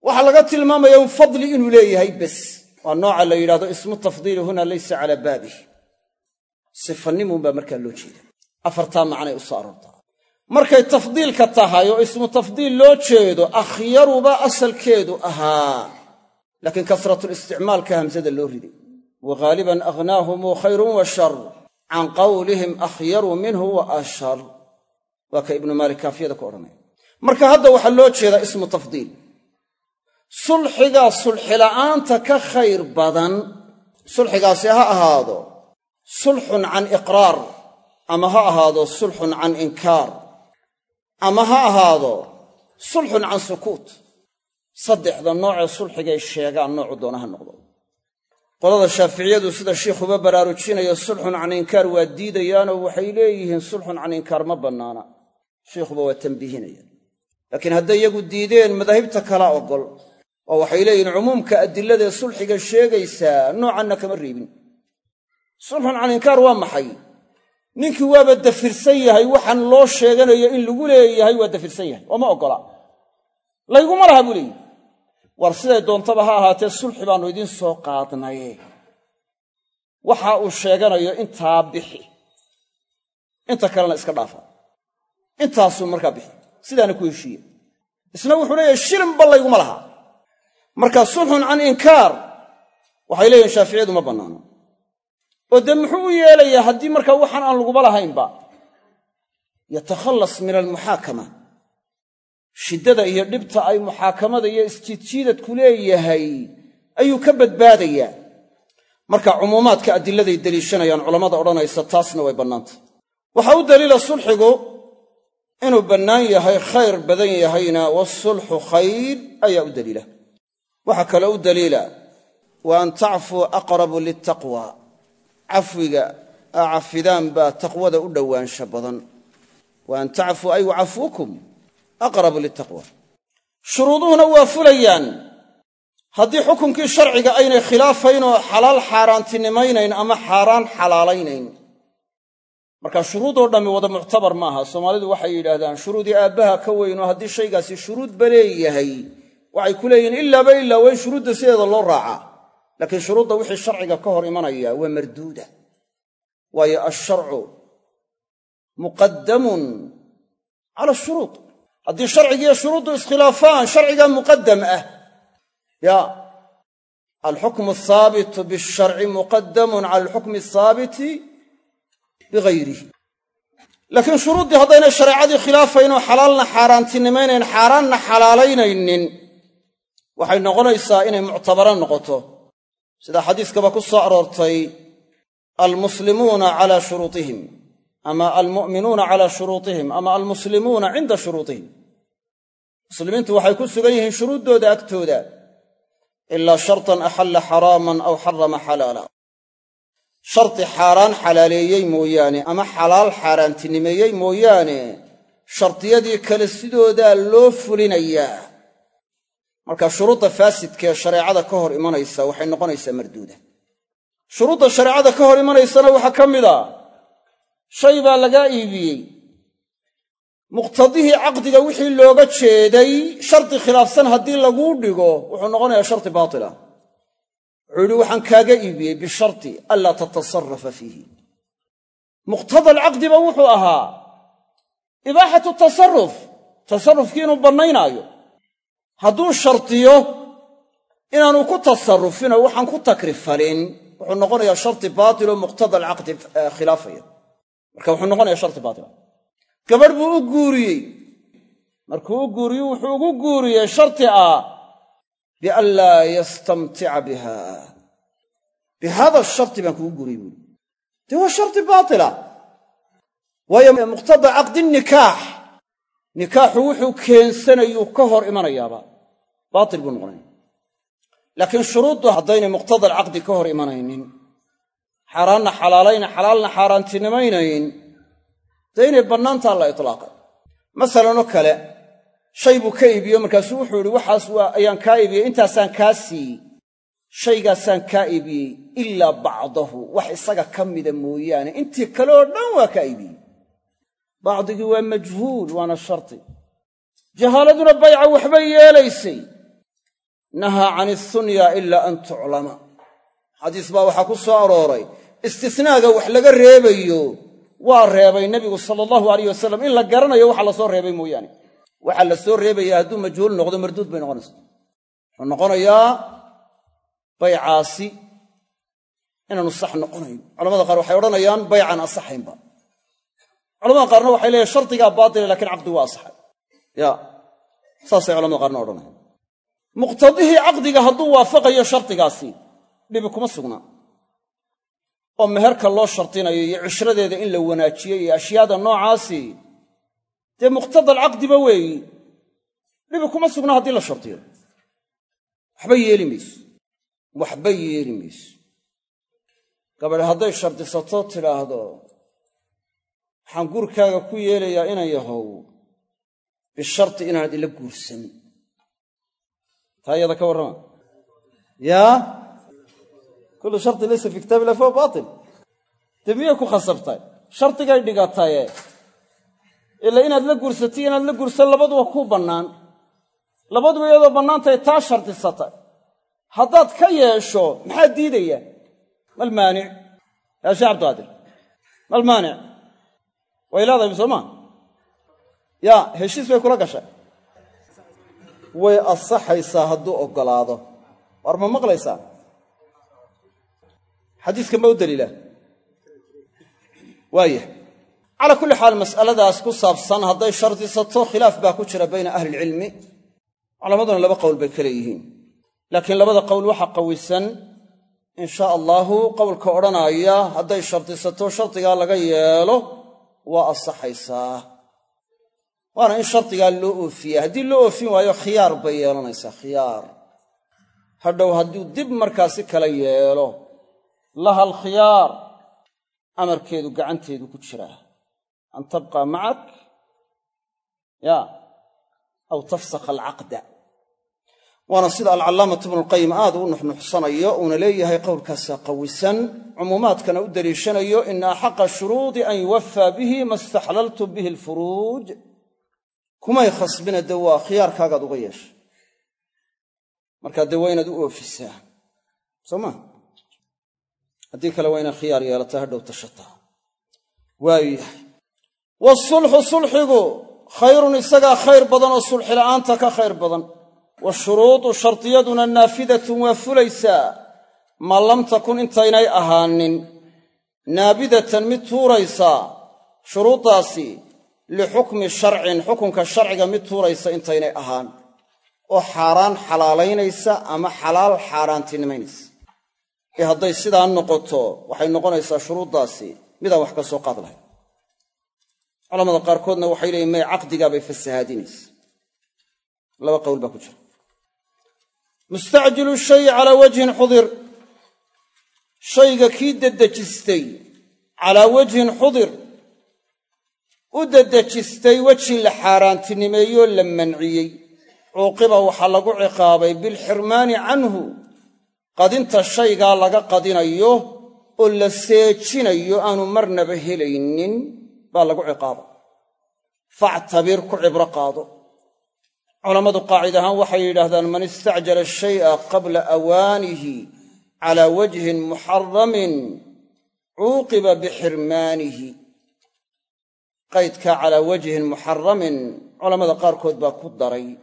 Speaker 1: Waxaa laga tilmaamaya un fadli inuu leeyahay bes. Waa nooca la yidhahdo ismu tafdiili huna laysa calaa baabih sifanimunbaa markaa loo jeeda afartaa macnay u soo markay tafdiilka tahay oo ismu tafdiil loo jeedo akhyaruba asalkeedu ahaa. Laakiin kasratulisticmaalka hamsada loo riday. Wa ghaaliban aghnaahumu khayrun wa shar can qawlihim akhyaru minhu wa ashar waa ka ibnu maalik kaafiyada ku odhanaya marka hadda waxaa loo jeedaa ismu tafdiil sulxigaa sulxila'aanta ka khayr badan sulxigaasi ha ahaado sulxun can iqraar ama ha ahaado sulxun can inkaar ama ha ahaado sulxun can sukuut saddexda noocee sulxigay sheegaan noocu doona ha noqdo qolada shaaficiyadu sida shiikhuba baraarujinayo sulxun can inkaar waa diidayaanoo waxay leeyihiin sulxun can inkaar ma bannaana. Shiikhuba waa tambiihinaya laakiin hadday iyagu diideen madaahibta kala oggol oo waxay leeyihiin cumuumka adiladaee sulxiga sheegaysaa noocanna kama reebin. Sulxun can inkaar waa maxay? Ninkii waaba dafirsan yahay waxaan loo sheeganayo in lagu leeyahay waa dafirsan yahay oo ma oggola. Layguma laha buu leeyihi war siday doontaba ha ahaatee sulxi baannu idiin soo qaadnaye waxa uu sheeganayo intaa bixi. Inta kalena iska dhaafa. Intaasuu markaa bixi. Sidaana ku heshiiye isna wuxuu leeyahay shilinba layguma laha. Marka sulxun can inkaar waxay leeyihiin shaaficiyadu ma bannaano. Oo dee muxuu u yeelayaa haddii markaa waxaan aan laguba lahaynba? Yatakhallas min almuxaakama shiddada iyo dhibta ay muxaakamada iyo isjiidjiidadku leeyahay ayuu ka badbaadayaa marka cumuumaadka adiladay deliishanayaan culammada odhanaysa taasna way bannaantay waxaa u daliila sulxigu inuu bannaan yahay khayr badan yahayna waasulxu khayr ayaa u daliila. Waxaa kaloo u daliila wa an tacfuu aqrabu liltaqwa cafwiga aa cafidaan baa taqwada u dhowaansha badan. Wa an tacfuu ay wacafuukum aqrabu liltaqwa shuruuduhuna waa fulayaan. Haddii xukunkii sharciga aynay khilaafaynoo xalaal xaaraantinimaynayn ama xaaraan xalaalaynayn. Marka shuruudoo dhammi wada muctabar maaha soomaalidu waxay yidhaahdaan shuruudii aabbaha ka weynoo haddii shaygaasi shuruudba leeyahay waxay ku leeyihiin ilaaba ilaa waa in shuruudda sideeda loo raacaa laakiin shuruudda wixii sharciga ka hor imanaya waa marduuda. Waayo alsharcu muqaddamun cala ashuruud haddii sharcigiiyo shuruuddu iskhilaafaan sharcigaa muqaddam ah. Ya alxukmu ahaabitu bisharci muqadamun cala alxukmi ahaabiti bigayrih laakiin shuruuddii haddaynay shareecadii khilaafayn oo xalaalna xaaraantinimaynayn xaaraanna xalaalaynaynin waxay noqonaysaa inay muctabaro noqoto. Sida xadiiskaba ku soo aroortay almuslimuuna calaa shuruutihim ama almu'minuuna calaa shuruutihim ama almuslimuuna cinda shuruutihim. Muslimiintu waxay ku sugan yihiin shuruuddooda agtooda ilaa shartan axalla xaraaman aw xarama xalaala. Sharti xaaraan xalaaleeyey mooyaane ama xalaal xaaraantinimeeyey mooyaane shardiyadii kale sidoodaa loo fulinayaa. Marka shuruudda faasidkaee shareecada ka hor imanaysa waxay noqonaysaa marduuda. Shuruudda shareecada ka hor imanaysana waxaa ka mid a shay baa lagaa iibiyey. Muqtadihii caqdiga wixii looga jeeday shardi khilaafsan haddii laguu dhigo wuxuu noqonayaa shardi baatila. Wuxuu yidhi waxaan kaaga iibiyey bisharti anlaa tatasarafa fiihi. Muqtada alcaqdiba wuxuu ahaa ibaaxatu tasaruf tasarufkii inuu bannaynaayo. Hadduu shardiyo inaanu ku tasarrufinoo waxaan ku takrifalin wuxuu noqonayaa shardi baatiloo muqtada alcaqdi khilaafaya marka wuxuu noqonayaa shardi baatila. Gabadh buu u guuriyey. Markuu u guuriyu wuxuu ugu guuriyey sharti ah bian laa yastamtica biha. Bi hada sharti baan kugu guuriyey buuri dee waa shardi baatila? Waayo muqtada caqdi nikaax. Nikaaxu wuxuu keensanayuu ka hor imanayaaba. Baatil buu noqonaya laakiin shuruuddu haddaynay muqtada alcaqdi ka hor imanaynin xaaraanna xalaalayna xalaalna xaaraantinimaynayn. Dee inay bannaantaa la itlaaqay. Masalanoo kale shay buu ka iibiyo markaasuu wuxuu yidhi waxaas ayaan kaa iibiyey intaasaan kaa siiyey. Shaygaasaan kaa iibiyey ilaa bacdahu wax isaga ka mida mooyaane. Intii kale oo dhan waa kaa iibiyey. Bacdigii waa majhuul waana shardi jahaaladuna bayca waxbay yeelaysay. Nahaa can isunya ilaa an tuclama. Xadiis baa waxaa ku soo arooray istisnaaga wax laga reebayo waa reebay nebigu sala allahu alayh wasalam in la garanayo waxa la soo reebay mooyaane. Waxa la soo reebaya hadduu majhuul noqdo marduud bay noqonaysaa. Wuxuu noqonayaa baycaasi inaanu sax noqonayn. Culamada qaar waxay odhanayaan baycan asaxaynba. Culamada qaarna waxay leeyahin shardigaa baatila lakiin caqdi waa asaxay. Ya saasay culamada qaarna odhanayaan. Muqtadihii caqdiga hadduu waafaqayo shardigaasi dhibi kuma sugnaa oo meherka loo shardinayo iyo cishradeeda in la wanaajiyo iyo ashyaada noocaasi dee muqtada alcaqdiba weeyi dhibi kuma sugna haddii la shardiyo. Waxba yeeli mayso. Waxba yeeli mayso. Gabadh hadday shardisato tidhaahdo waxaan gurkaaga ku yeelayaa inan yahow bisharti inaanad ila guursan taa iyada ka warrama. Yaa kullu sharti laysa fi kitaab illah fahuwa baatil dee miyay ku khasabtay shardigay dhigataye ila inaad la guursatay inaad la guursan labaduba kuu bannaan labaduba iyadoo bannaantahay taa shardisatay haddaad ka yeesho maxaa diidaya mal maanic yaa shee cabdiqaadir mal maanic way leedahay soo maa yaa heshiis bay kula gashay way asaxaysaa hadduu oggolaado war ma maqlaysaa xadiiskan baa u daliila? Waayah calaa kulli xaal mas'aladaas ku saabsan hadday shardisato khilaaf baa ku jira bayna ahli ilcilmi culammaduna laba qowl bay ka leeyihiin. Laakiin labada qowl waxaa qawisan in shaa allaahu qowlka odhanaaya hadday shardisato shardigaa laga yeelo waa asaxaysaa waana in shardigaa loo oofiya haddii loo oofin waayo khiyaar bay yeelanaysaa khiyaar. Hadhow hadduu dib markaasi kala yeelo laha alkhiyaar amarkeedu gacanteedu ku jiraa an tabqaa macak ya aw tafsakha alcaqda. Waana sida alcallaamatu ibnulqayim aad u nuxnuxsanayo uuna leeyahay qowlkaasaa qawisan cumuumaadkana u deliishanayo ina axaqa shuruudi an yuwafaa bihi ma istaxlaltum bihi alfuruuj. Kumay khasbina de waa khiyaarkaagaad uga yeeshay markaa dee waa inaad u oofisaa. Soo ma haddii kale waa inaad khiyaar yeelataa hadhow tashataa waayu yahay. Waasulxu sulxigu khayrun isagaa khayr badan oo sulxila'aanta ka khayr badan. Washuruudu shardiyaduna naafidatun waa fulaysaa. Maa lam takun intaynay ahaanin. Naabidatan mid tuuraysaa shuruuddaasi lixukmi sharcin xukunka sharciga mid tuuraysa intaynay ahaan. Oo xaaraan xalaalaynaysa ama xalaal xaaraantinimaynaysa ee hadday sidaa noqoto waxay noqonaysaa shuruuddaasi. Midaan wax ka soo qaad lahayn. Culamada qaarkoodna waxay leeyiin may caqdigaabay fasahaadinaysa. Laba qowl baa ku jira. Mustacjilu shayi calaa wajhin xudir. Shayga kii dedejistay calaa wajhin xudir. U dedejistay weji la xaaraantinimeeyoo la manciyey. Cuuqiba waxaa lagu ciqaabay bilxirmaani canhu qadinta shaygaa laga qadinayo oo la seejinayo aanu marnaba helaynin baa lagu ciqaabay factabir ku cibro qaado. Culammadu qaacid ahaan waxay yidhaahdaan man istacjala shay'a qabla awaanihi calaa wajhin muxaramin cuuqiba bixirmaanihi. Qaydka calaa wajhin muxaramin culammada qaarkood baa ku daray.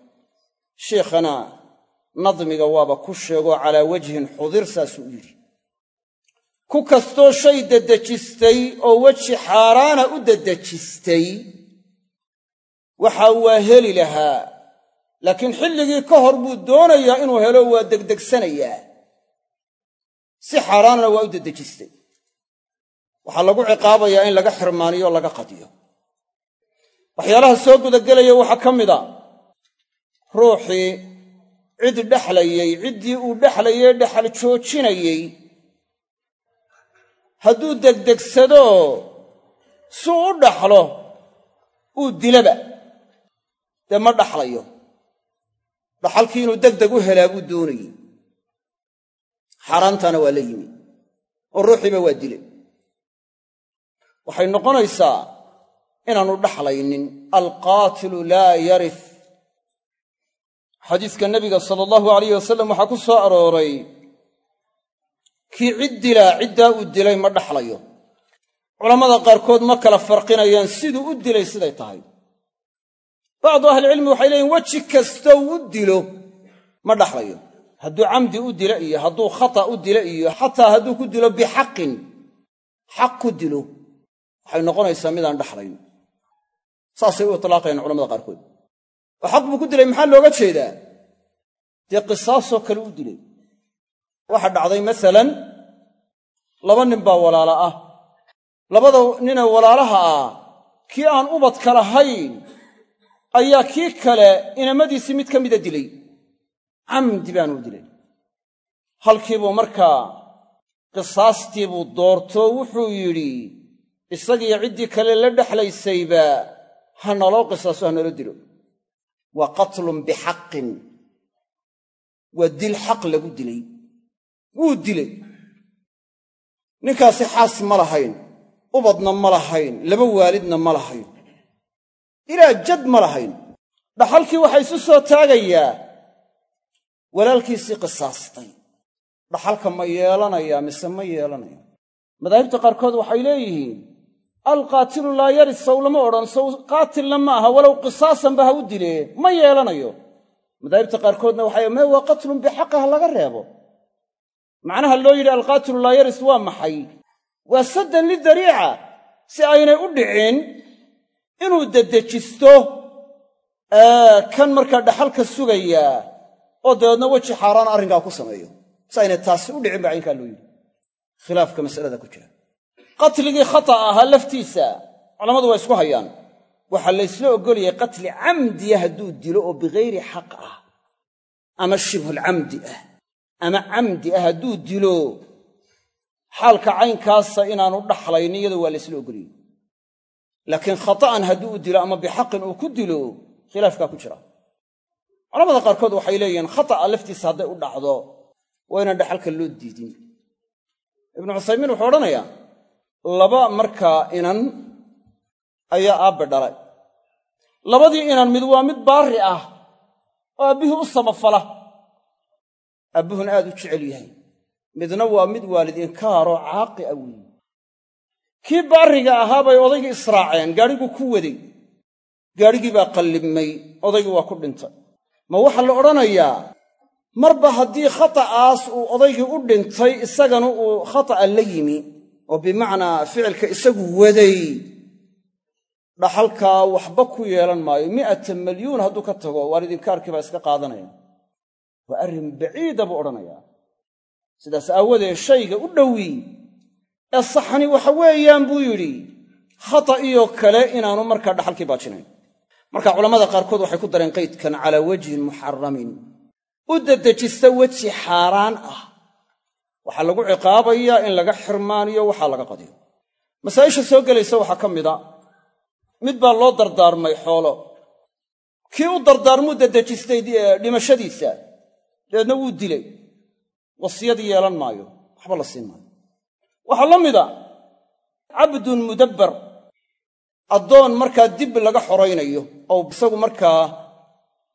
Speaker 1: Sheikhana nadmiga waaba ku sheegoo calaa wajhin xudir saasuu u yidhi. Ku kastoo shay dedejistay oo weji xaaraana u dedejistay waxa waa heli lahaa. Laakiin xilligii ka hor buu doonayaa inuu helo waa degdegsanayaa. Si xaaraanna waa u dedejistay. Waxaa lagu ciqaabayaa in laga xirmaaniyo laga qadiyo. Waxyaalaha soo gudagelaya waxaa ka mid a. Ruuxii cid dhexlayey ciddii uu dhexlayey dhexal joojinayey hadduu degdegsado suu u dhaxlo uu dilaba. Dee ma dhaxlayo. Dhaxalkii inuu degdeg u helaa buu doonayey xaaraantana waa la yimi. Oo ruuxiiba waa dilay. Waxay noqonaysaa inaanu dhaxlaynin. Alqaatilu laa yarif xadiiska nabiga sala allahu alayh wasalam waxaa ku soo arooray kii cid dilaa ciddaa uu dilay ma dhaxlayo. Culammada qaarkood ma kala farqinayaan siduu u dilay siday tahay. Bacdu ahlicilmi waxay leeyiin weji kastou u dilo ma dhaxlayo. Hadduu camdi u dilo iyo hadduu khata u dilo iyo xataa hadduu ku dilo bixaqin xaq ku dilo waxay noqonaysaa midaan dhaxlayn. Saasay u itlaaqayaan culamada qaarkood oo xaq buu ku dilay maxaa looga jeedaa? Dee qisaasoo kale u dilay. Waxa dhacday masalan laba nin baa walaala ah. Labada ninee walaalaha ah kii aan ubadka lahayn ayaa kii kale inamadiisii mid ka mida dilay. Camdi baanuu dilay. Halkiibuu markaa qisaastiibuu doortoo wuxuu yidhi isagiyo ciddii kale la dhexlaysayba ha naloo qisaaso ha nalo dilo waa qatlun bixaqin. Waa dil xaq lagu dilay. Wuu dilay. Ninkaasi xaas ma lahayn ubadna ma lahayn laba waalidna ma lahayn. Ilaa jad ma lahayn. Dhaxalkii waxaa isu soo taagayaa. Walaalkiisii qisaastay. Dhaxalka ma yeelanayaa mise ma yeelanaya madaahibta qaarkood waxay leeyihiin alqaatilu laa yaris sow lama odhan sow qaatilna ma aha walow qisaasanba ha u dilee ma yeelanayo. Madaahibta qaarkoodna waxay mee waa qatlun bixaqa ha laga reebo. Macnaha loo yidhi alqaatilu laa yaris waa maxay? Waa saddan lidariica si aynay u dhicin inuu dedejisto kan markaa dhaxalka sugayaa oo dabeedna weji xaaraan arrinkaa ku sameeyo. Si aynay taasi u dhicin ba caynkaa loo yidhi. Khilaafka masalada ku jira qatligii khata ahaa laftiisa. Culammadu waa isku hayaan. Waxaa laysla oggoliyay qatli camdiya hadduu dilo oo bikayri xaq ah. Ama shibhulcamdi ah. Ama camdi ah hadduu dilo xaalka caynkaasa inaanu dhaxlayn iyada waa laysla oggoliyey laakiin khata'an hadduu u dilo ama bixaqin uu ku dilo khilaafkaa ku jira. Culamada qaarkood waxay leeyihiin khata'a laftiisa hadday u dhacdo waa inaan dhaxalka loo diidin. Ibnu cuthaymiin wuxuu odhanayaa laba markaa inan ayaa aabbe dhalay. Labadii inan mid waa mid baarri ah oo aabbihii u samafala abbuhun aad u jecel yahay. Midna waa mid waalid inkaaroo caaqi a weeye kii baariga ahaa bay odaygii israaceen gaadhiguu ku waday. Gaadhigii baa qallibmay odaygii waa ku dhintay. Ma waxaa la odhanayaa marba haddii khata'aas uu odaygii u dhintay isagana uu khata'a la yimi oo bimacnaa ficilka isagu waday dhaxalkaa waxba ku yeelan maayo. mi'ata malyuun hadduu ka tago waalidinkaarkii baa iska qaadanaya. Waa arrin baciida buu odhanayaa sidaas aawadeed shayga u dhowi ee saxani waxa weeyaan buu yidhi khata iyo kale inaanu markaa dhaxalkii baajinayn. Marka culammada qaarkood waxay ku dareen qaydkan calaa wajhin muxaramin u dedejista weji xaaraan ah waxaa lagu ciqaabayaa in laga xirmaaniyo waxaa laga qadiyo. Masaa'isha soo gelaysa waxaa ka mida mid baa loo dardaarmay xoolo. Kii u dardaarmuu dedejistay dhimashadiisa dabeedna wuu dilay. Wasiyadii yeelan maayo waxba la siin maayo. Waxaa la mida cabdun mudabbar addoon markaa dib laga xoraynayo oo isagu markaa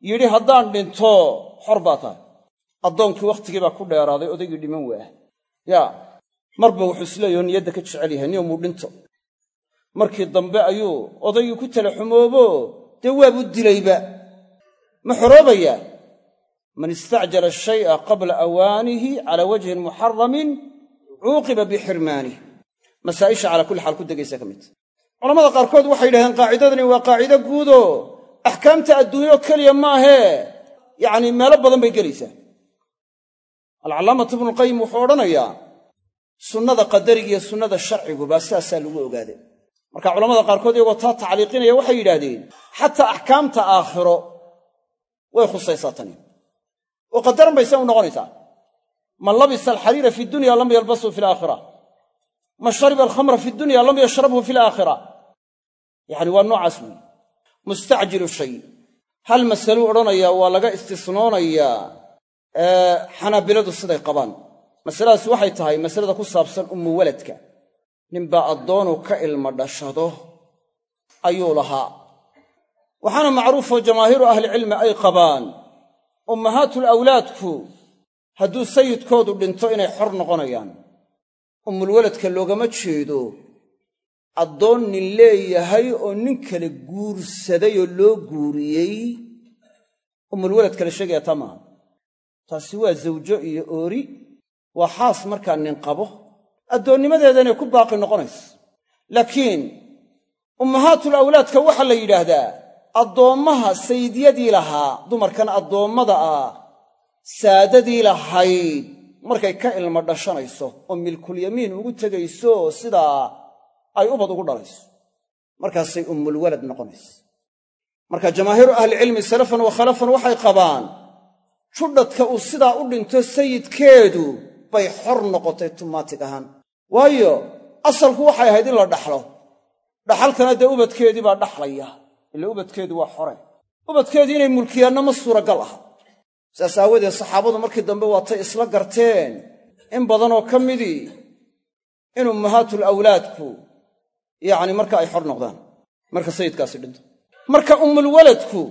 Speaker 1: yidhi haddaan dhinto xor baa tahay. Addoonkii wakhtigii baa ku dheeraaday odaygii dhiman waah yaa marba wuxuu isleeyaho niyadda ka jecel yahay niyo muu dhinto. Markii dambe ayuu odaygii ku tala xumoobo dee waabuu dilayba ma xoroobayaa man istacjala shay'a qabla awaanihi calaa wajhin muxaramin cuuqiba bixirmaanih masaa'isha calaa kulli xaal ku degaysa ka midta culamada qaarkood waxay yidhahdeen qaacidadani waa qaacido guudo. Axkaamta adduunyo keliya maahee yacni meelo badan bay gelaysaa alcallaamatu ibnulqayim wuxuu odhanayaa sunnada qadariga iyo sunnada sharciguba sidaasaa lagu ogaaday. Marka culamada qaarkood iyagoo taa tacliiqinaya waxay yidhaahdeen xataa axkaamta aakhiro way khusaysaa tani oo qadaran bay see u noqonaysaa. Man labisa alxariira fi dunya lam yalbashu fi alaakhira man shariba alkhamra fi dunya lam yashrabhu fi alaakhira yacani waa noocaas weeye mustacjilu shay. Hal masaluu odhanayaa waa laga istisnoonayaa xanaabiladu siday qabaan. Masaladaas waxay tahay masalada ku saabsan ummu waladka. Ninbaa addoonu ka ilma dhashado ayuu lahaa. Waxaana macruufoo jamaahiiru ahlicilmi ay qabaan ummahaatul awlaadku hadduu sayidkoodu dhinto inay xor noqonayaan ummulwaladka loogama jeedo. Addoon nin leeyahay oo nin kale guursaday oo loo guuriyey ummulwaladka la sheegaya taa taasi waa zawjo iyo oori waa xaas markaa nin qabo. Addoonnimadeeda inay ku baaqi noqonayso laakiin ummahaatul awlaadka waxaa la yidhaahdaa addoommaha sayidyadii lahaa dumarkan addoommada ah saadadii lahayd markay ka ilmo dhashanayso oo milkulyamiin ugu tegayso sidaa ay ubad ugu dhalayso. Markaasay ummulwalad noqonaysa marka jamaahiiru ahlicilmi salafan wa khalafan waxay qabaan judhadka uu sidaa u dhinto sayidkeedu bay xor noqotay tumaatig ahaan. Waayo asalku waxay ahayd in la dhaxlo. Dhaxalkana dee ubadkeedii baa dhaxlaya. Ila ubadkeedu waa xore. Ubadkeedii inay mulkiyaanna ma suuragal aha. Saas aawadeed saxaabadu markii dambe waatay isla garteen. In badanoo ka midii in ummahaatul awlaadku yacni marka ay xor noqdaan. Marka sayidkaasi dhinto. Marka ummulwaladku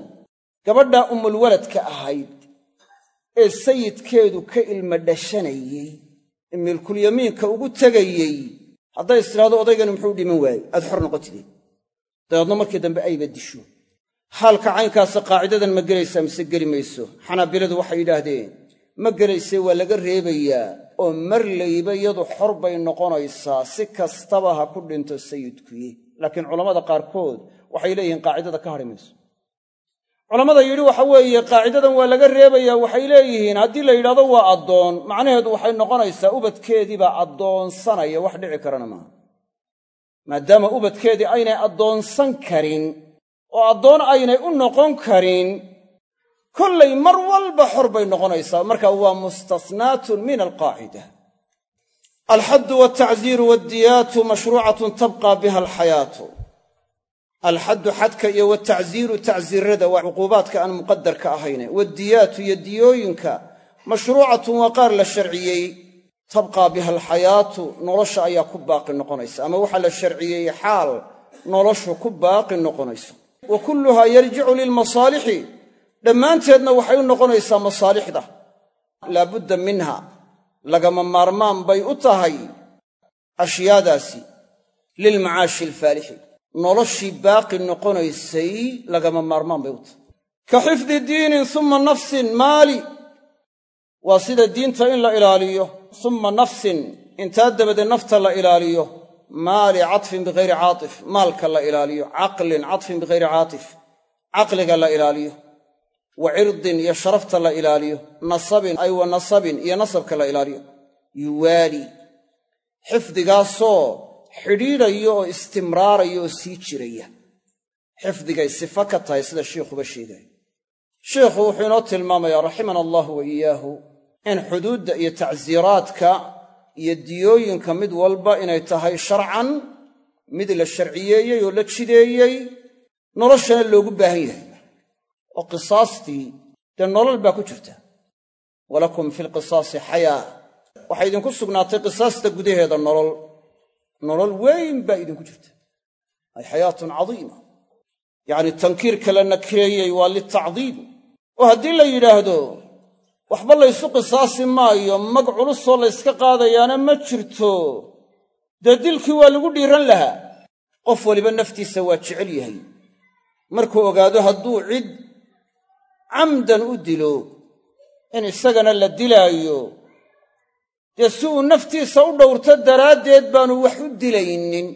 Speaker 1: gabadhaa ummulwaladka ahayd ee sayidkeedu ka ilma dhashanayey ee ugu tegayey hadday istiraado odaygani muxuu dhiman waayey? Aad xor noqotidee dabeedno markii dambe ayba disho xaalka caynkaasa qaacidadan ma gelaysaa mise geli mayso? Xanaabiladu waxay yidhaahdeen ma gelaysee waa laga reebayaa oo marlayba iyadu xor bay noqonaysaa si kastaba ha ku dhinto sayidkuye laakiin culammada qaarkood waxay leeyihiin qaacidada ka hadhi mayso culammada yidhi waxa weeye qaacidadan waa laga reebayaa waxay leeyihiin haddii la yidhahdo waa addoon macnaheedu waxay noqonaysaa ubadkeediibaa addoonsanaya wax dhici karana maaha. Maadaama ubadkeedii aynay addoonsan karin oo addoon aynay u noqon karin kollay mar walba xor bay noqonaysaa. Marka waa mustasnaatun min alqaacida. Alxaddu waltacziiru waldiyaatu mashruucatun tabqa biha alxayaatu alxaddu xadka iyo waltacziiru tacziirada waa cuquubaadka aan muqadarka ahayne waldiyaatu iyo diyooyinka mashruucatun waa qaar la sharciyey tabqaa biha alxayaatu nolosha ayaa ku baaqi noqonaysa. Ama waxaa la sharciyey xaal noloshu ku baaqi noqonayso. Wa kulluhaa yarjicu lilmasaalixi dhammaanteedna waxay u noqonaysaa masaalixda. Laabudda minha lagama maarmaan bay u tahay ashyaadaasi lilmacaashi alfaalixi noloshii baaqi noqonaysay lagama maarmaan bay u tahay. Ka xifdi diinin summa nafsin maali. Waa sida diinta in la ilaaliyo summa nafsin intaa dabadeed nafta la ilaaliyo. Maali catfin bighayri caatif maalka la ilaaliyo. Caqlin catfin bighayri caatif caqliga la ilaaliyo. Wa cirdin iyo sharafta la ilaaliyo. Nasabin ay wa nasabin iyo nasabka la ilaaliyo. Yuwaali. Xifdigaasoo xidhiidhaya oo istimraaraya oo sii jiraya. Xifdigay sifo ka tahay sida shiikhuba sheegaya sheikhu wuxuu inoo tilmaamayaa raximana allahu wa iyaahu in xuduudda iyo tacsiiraadka iyo diyooyinka mid walba inay tahay sharcan mid la sharciyeeyey oo la jideeyey noloshana loogu baahan yahay. Oo qisaastii dee nolol baa ku jirta. Walakum fi lqisaasi xayaa. Waxay idinku sugnaatay qisaasta gudaheeda nolol nolol weyn baa idinku jirta. Ay xayaatun cadiima. Yacni tankiirka la nakireeyey waa litacdiim oo haddii la yidhaahdo waxba laysu qisaasi maayo mag culusoo layska qaadayaana ma jirto. Dee dilkii waa lagu dhiiran lahaa. Qof waliba naftiisa waa jecel yahay. Markuu ogaado hadduu cid camdan u dilo in isagana la dilaayo dee si uu naftiisa u dhowrto daraaddeed baanu wax u dilaynin.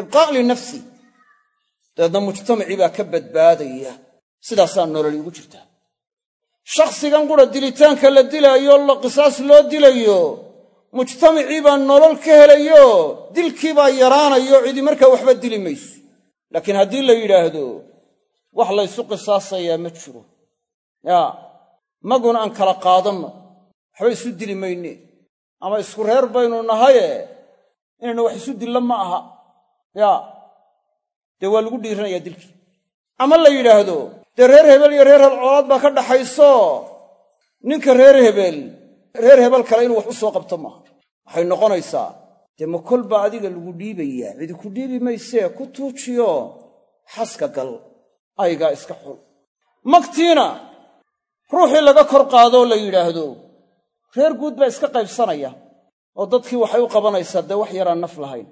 Speaker 1: Ibqaa' linafsi dabeedna mujtamacii baa ka badbaadaya. Sidaasaa nololi ugu jirtaa shakhsigan qura dilitaanka la dilaayo la qisaas loo dilayo mujtamacii baa nolol ka helayo dilkii baa yaraanayo cidi markaa waxba dili mayso. Laakiin haddii la yidhaahdo wax laysu qisaasayaa ma jiro. Yaa maguna aan kala qaadanno waxba isu dili mayne ama isku reer baynu nahaye inaynu wax isu dilla ma aha. Yaa dee waa lagu dhiiranayaa dilkii ama la yidhaahdo dee reer hebel iyo reer hebel colaad baa ka dhaxayso ninka reer hebel reer hebel kale inuu wax u soo qabto maaha waxay noqonaysaa dee ma kol baa adiga lagu dhiibayaa? Cidi ku dhiibi maysee ku tuujiyo xaska gal aygaa iska xul. Magtiina ruuxii laga kor qaadoo la yidhaahdo reer guud baa iska qaybsanaya oo dadkii waxay u qabanaysaa dee wax yaraan naf lahayn.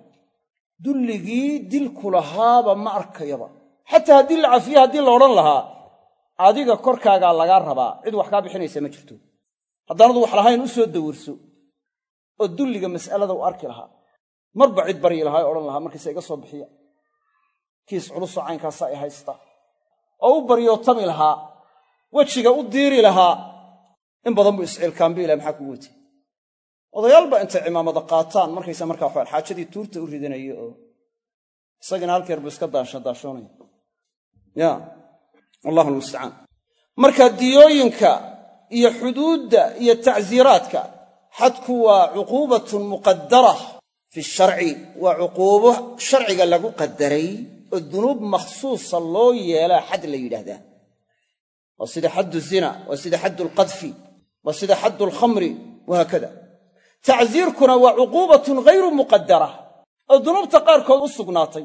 Speaker 1: Dulligii dilku lahaaba ma arkayaba. Xataa haddii la cafiye haddii la odhan lahaa adiga korkaagaa lagaa rabaa. Cid wax kaa bixinaysa ma jirto. Haddaanadu wax lahayn u soo dawirso oo dulliga mas'alada u arki lahaa. Marba cid baryi lahaa ee odhan lahaa markiisa iga soo bixiya. Kiis culusoo caynkaasa ay haysta. Oo u baryootami lahaa. Wejiga u diiri lahaa in badan buu isciilkaambi ilaha maxaa kugu weti odayaalba intay cimaamada qaataan markaysa markaa waxaan xaajadii tuurta u ridanayo oo isagina halkeer buu iska daashoonaya ya wallahu almustacaan marka diyooyinka iyo xuduudda iyo tacsiiraadka xadku waa cuquubatun muqadara fi sharci waa cuquubo sharciga lagu qadaray oo dunuub makhsuusa loo yeelaa xad la yidhaahdaa. Waa sida xaddu zina waa sida xaddu alqadfi waa sida xaddu alkhamri wahaakada tacsiirkuna waa cuquubatun ghayru muqadara oo dunuubta qaarkood u sugnaatay.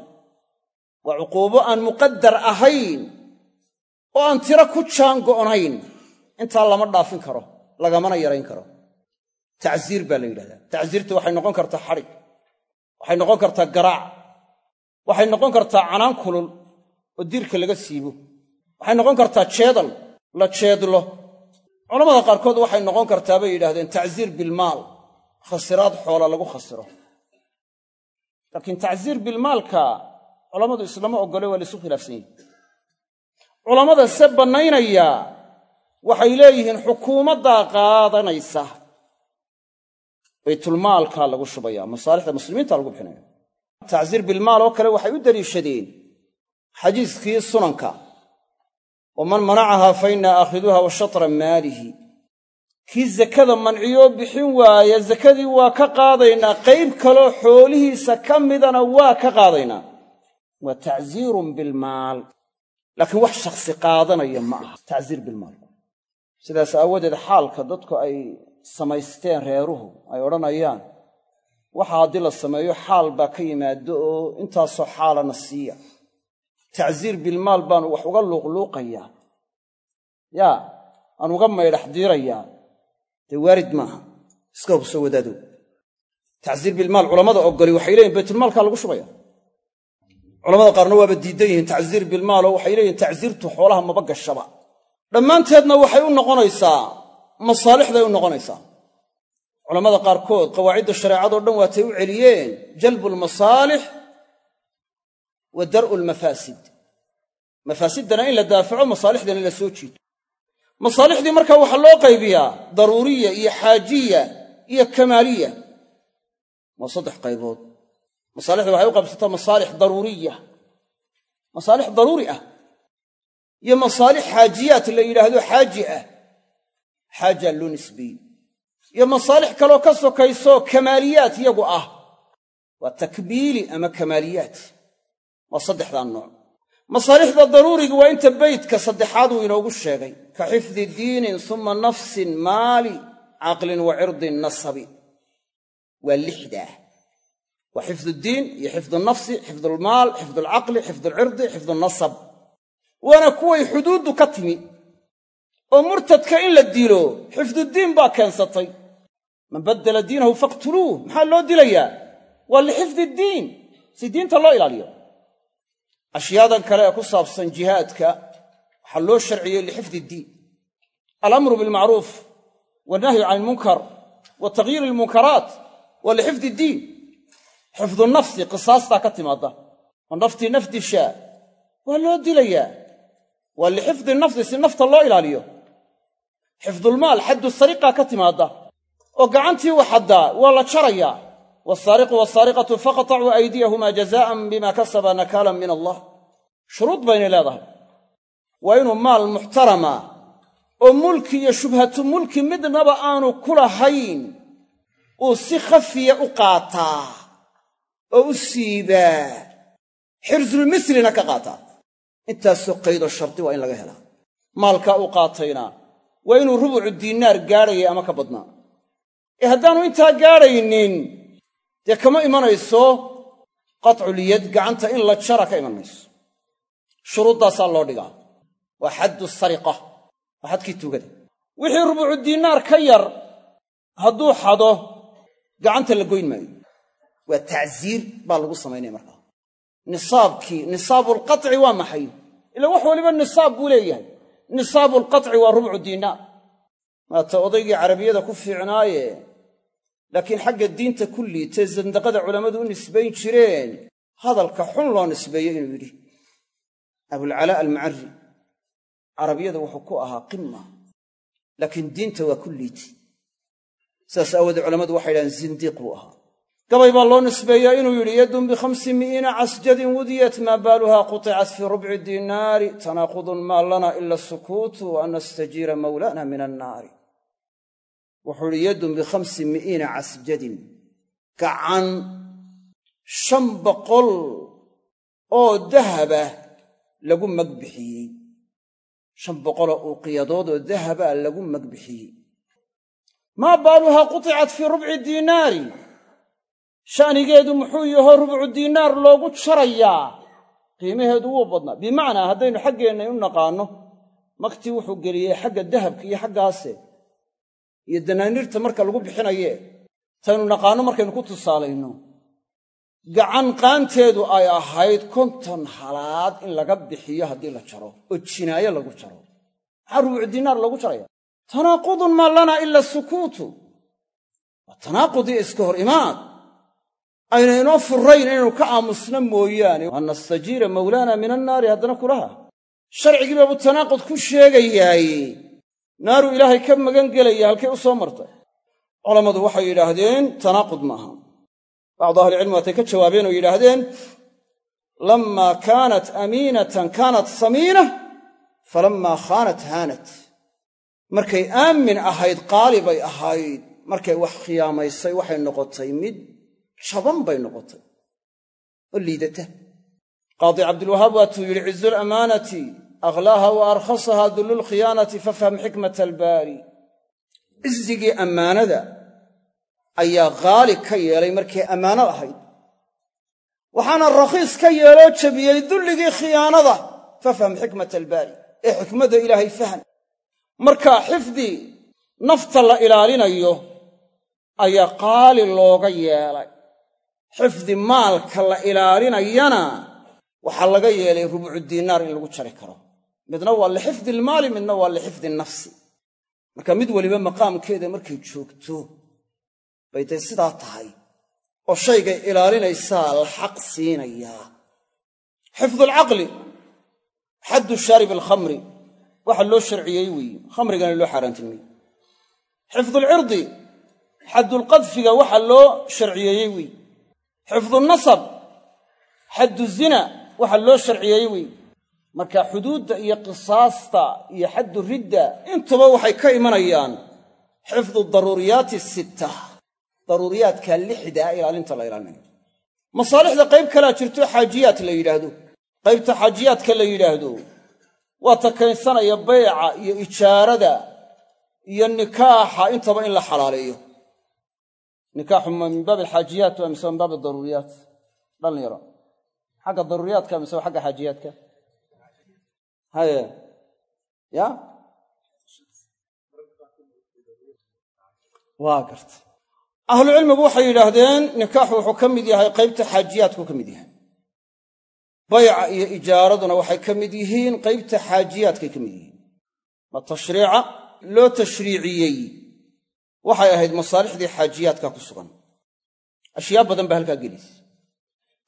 Speaker 1: Waa cuquubo aan muqadar ahayn oo aan tiro ku jaan go'nayn intaa lama dhaafin karo lagamana yarayn karo. Tacsiir baa la yidhahdaa. Tacsiirta waxay noqon kartaa xadhig waxay noqon kartaa garaac waxay noqon kartaa canaan kulul oo diirka laga siibo waxay noqon kartaa jeedal la jeedlo culamada qaarkood waxay noqon kartaa bay yidhahdeen tacsiir bilmaal khasiraad xoola lagu khasiro. Laakiin tacsiir bilmaalka culammadu islama oggole waa laysu khilaafsan yihi culammada se bannaynaya waxay leeyihiin xukuumaddaa qaadanaysa. Baytulmaalkaa lagu shubaya masaalixda muslimiinta lagu bixinaya tacsiir bilmaal oo kale waxay u daliishadeen xadiiskii sunanka waman manacahaa fa innaa aakhiduuha wa shatra maalihi. Kii zakada manciyoo bixin waaya zakadii waa ka qaadaynaa qayb kaloo xoolihiisa ka midana waa ka qaadaynaa waa tacsiirun bilmaal. Laakiin wax shakhsi qaadanaya ma aha. Tacsiir bilmaal. Sidaas aawadeed xaalka dadku ay samaysteen reeruhu ay odhanayaan waxa haddii la sameeyo xaal baa ka yimaado oo intaasoo xaalana siiya tacsiir bilmaal baanu wax uga luuqluuqayaa yaa aan uga maydhax diirayaa dee waarid maaha. Iska hubso wadaadow tacsiir bilmaal culammada ogoli waxay leeyihiin baytulmaalkaa lagu shubaya. Culamada qaarna waaba diidan yihiin tacsiir bilmaal oo waxay leeyihiin tacsiirtu xoolaha maba gashaba dhammaanteedna waxay u noqonaysaa masaalixday u noqonaysaa. Culammada qaarkood qawaacidda shareecadoo dhan waatay u celiyeen jalbu lmasaalix wa dar'u lmafaasid mafaasiddana in la daafaco masaalixdana la soo jiito masaalixdii markaa waxaa loo qaybiyaa daruuriya iyo xaajiya iyo kamaaliya waa saddex qaybood. Masaalixda waxay u qaybsataa masaalix daruuriya masaalix daruuri ah iyo masaalix xaajiyaat la yidhaahdo xaaji ah xaajaa loo nisbeeyey iyo masaalix kaloo ka sokaysoo kamaaliyaat iyagu ah waa takbiili ama kamaaliyaat waa saddexdaa nooc masaalixda daruuriga waa inta beytka saddexaad uu inoogu sheegay. Ka xifdi diinin suma nafsin maali caqlin wa cirdin nasabi. Waa lixdaa waa xifdu diin iyo xifdu nafsi xifdulmaal xifdulcaqli xifdulcirdi xifdunasab waana kuway xuduuddu ka timi. Oo murtadka in la dilo xifdudiin baa keensatay. Man baddala diinahu faqtuluuh maxaa loo dilayaa? Waa lixifdi diin. Si diinta loo ilaaliyo ashyaadan kale ee ku saabsan jihaadka waxaa loo sharciyey lixifdi diin. Alamru bilmacruuf wannahyu can ilmunkar wa taghyiir ilmunkaraat waa lixifdi diin. Xifdu nafsi qisaastaa ka timaadda. Oo naftii naf dishaa waa loo dilayaa. Waa lixifdi nafsi si nafta loo ilaaliyo. Xifdulmaal xaddu sariqaa ka timaadda. Oo gacantii waxaddaa waa la jarayaa wasaariqu wasaariqatu faqtacuu aydiyahumaa jazaa'an bima kasaba nakaalan min allah shuruud baynay leedahay waa inuu maal muxtarama oo mulki iyo shubhatu mulki midnaba aanu ku lahayn uu si khafiya u qaataa oo u siibaa xirsulmislina ka qaataa intaasoo qaydoo shardi waa in laga helaa maalkaa uu qaatayna waa inuu rubucu diinaar gaadhayay ama ka badnaa ee haddaanu intaa gaadhaynin dee kama imanayso qatculyad gacanta in la jara ka iman mayso. Shuruuddaasaa loo dhigaa. Waa xaddu sariqa. Waa xadkii tuugada. Wixii rubucu diinaar ka yar hadduu xado gacanta la goyn maayo. Waa tacsiir baa lagu samaynaya markaa. Nisaabkii nisaabulqaci waa maxay? Ila wax waliba nisaab buu leeyahay. Nisaabulqaci waa rubcu diinaar maata odaygii carabiyada ku fiicnaaye laakiin xagga diinta ku liitee sandaqada culammadu u nisbayn jireen. Hadalka xun loo nisbeeyo inuu yidhi abulcalaa almacari carabiyada wuxuu ku ahaa qima laakiin diinta waa ku liiti sidaas aawoodee culammadu waxay yidhahdeen zindiiq buu ahaa. Gabay baa loo nisbeeyaa inuu yidhi yadun bikhamsi mi'iina casjadin wudiyat maa baaluhaa quطicat fii rubci diinaari tanaaqudun maa lana ila sukuutu annaari wuxuu idhi yadun bikhamsi mi'iina casjadin. Gacan shan boqol oo dahaba lagu magbixiyey. Shan boqoloo uuqiyadood oo dahaba lagu magbixiyey. Maa baaluhaa quطicat fii rubci diinaari sha'nigeedu muxuu yaho rubcu diinaar loogu jarayaa qiimaheedu wuu badnaa. Bimacnaa haddaynu xaggeenna u naqaanno maktii wuxuu geliyey xagga dahabka iyo xaggaase iyo danaaniirta marka lagu bixinaye taynu naqaanno markaynu ku tusaalayno gacan qaanteedu ay ahayd konton halaad in laga bixiyo haddii la jaro oo jinaaye lagu jaro. Maxaa rubucu diinaar loogu jaraya tanaaqudun maa lana ila sukuutu. Waa tanaaqudii iska hor imaad. Ayna inoo furrayn inaynu ka aamusno mooyaane. An nastajiira mawlaana min annaari haddana kulaha sharcigii baabuu tanaaqud ku sheegayaay naaruu ilaahay ka magan gelaya halkay u soo martay. Culammadu waxay yidhaahdeen tanaaqud maaha bacdu ahlicilmi waatay ka jawaabeen oo yidhaahdeen lammaa kaanat amiinatan kaanat samiina falammaa khaanat haanat. Markay aamin ahayd qaali bay ahayd markay wax khiyaamaysay waxay noqotay mid jaban bay noqotay. Oo liidata. Qaadi cabdilwahaab waatuu yidhi cizu akhlaaha wa arkhasaha dullulkhiyaanati fafham xikmata albaari cizigii ammaanada ayaa haali ka yeelay markay ammaano ahayd waxaana rakhiis ka yeeloo jabiyey dulligii khiyaanada fafham xikmata albaari ee xikmadda ilaahay fahm marka xifdi nafta la ilaalinayo ayaa qaali looga yeelay xifdi maalka la ilaalinayana waxaa laga yeelay rubucu diinaar in lagu jari karo midna waa lixifdi ilmaali midna waa lixifdi nafsi. Marka mid weliba maqaamkeeda markay joogto bay day sidaa tahay oo shaygay ilaalinaysaa la xaq siinayaa xifdu alcaqli xaddu shaarib alkhamri waxa loo sharciyey weeye khamrigana loo xaaraantilmiyey xifdu alcirdi xaddulqadfiga waxa loo sharciyeeyey weeye xifdu nasab xaddu zina waxa loo sharciyeeyey weeye marka xuduudda iyo qisaasta iyo xaddu ridda intuba waxay ka imanayaan xifdu daruuriyaati sitta daruuriyaadka lixdaa ilaalinta la ilaalinayo. Masaalixda qayb kalaa jirto xaajiyaat la yidhaahdo. Qaybta xaajiyaadka la yidhaahdo waa takaysanaya bayca iyo ijaarada iyo nikaaxa intaba in la xalaaleeyo. Nikaaxu min baab alxaajiyaat mise min baab adaruuriyaat dhallinyaro xagga daruuriyaadka mise xagga xaajiyaadka haye ya waa garta ahlucilmigu waxay yidhaahdeen nikaaxu wuxuu ka mid yahay qaybta xaajiyaadku ka mid yahay. Bayca iyo ijaaraduna waxay ka mid yihiin qaybta xaajiyaadkay ka mid yihiin. Ma tashriica? Loo tashriiciyey. Waxay ahayd masaalixdii xaajiyaadka ku sugan. Ashyaa badan baa halkaa gelaysa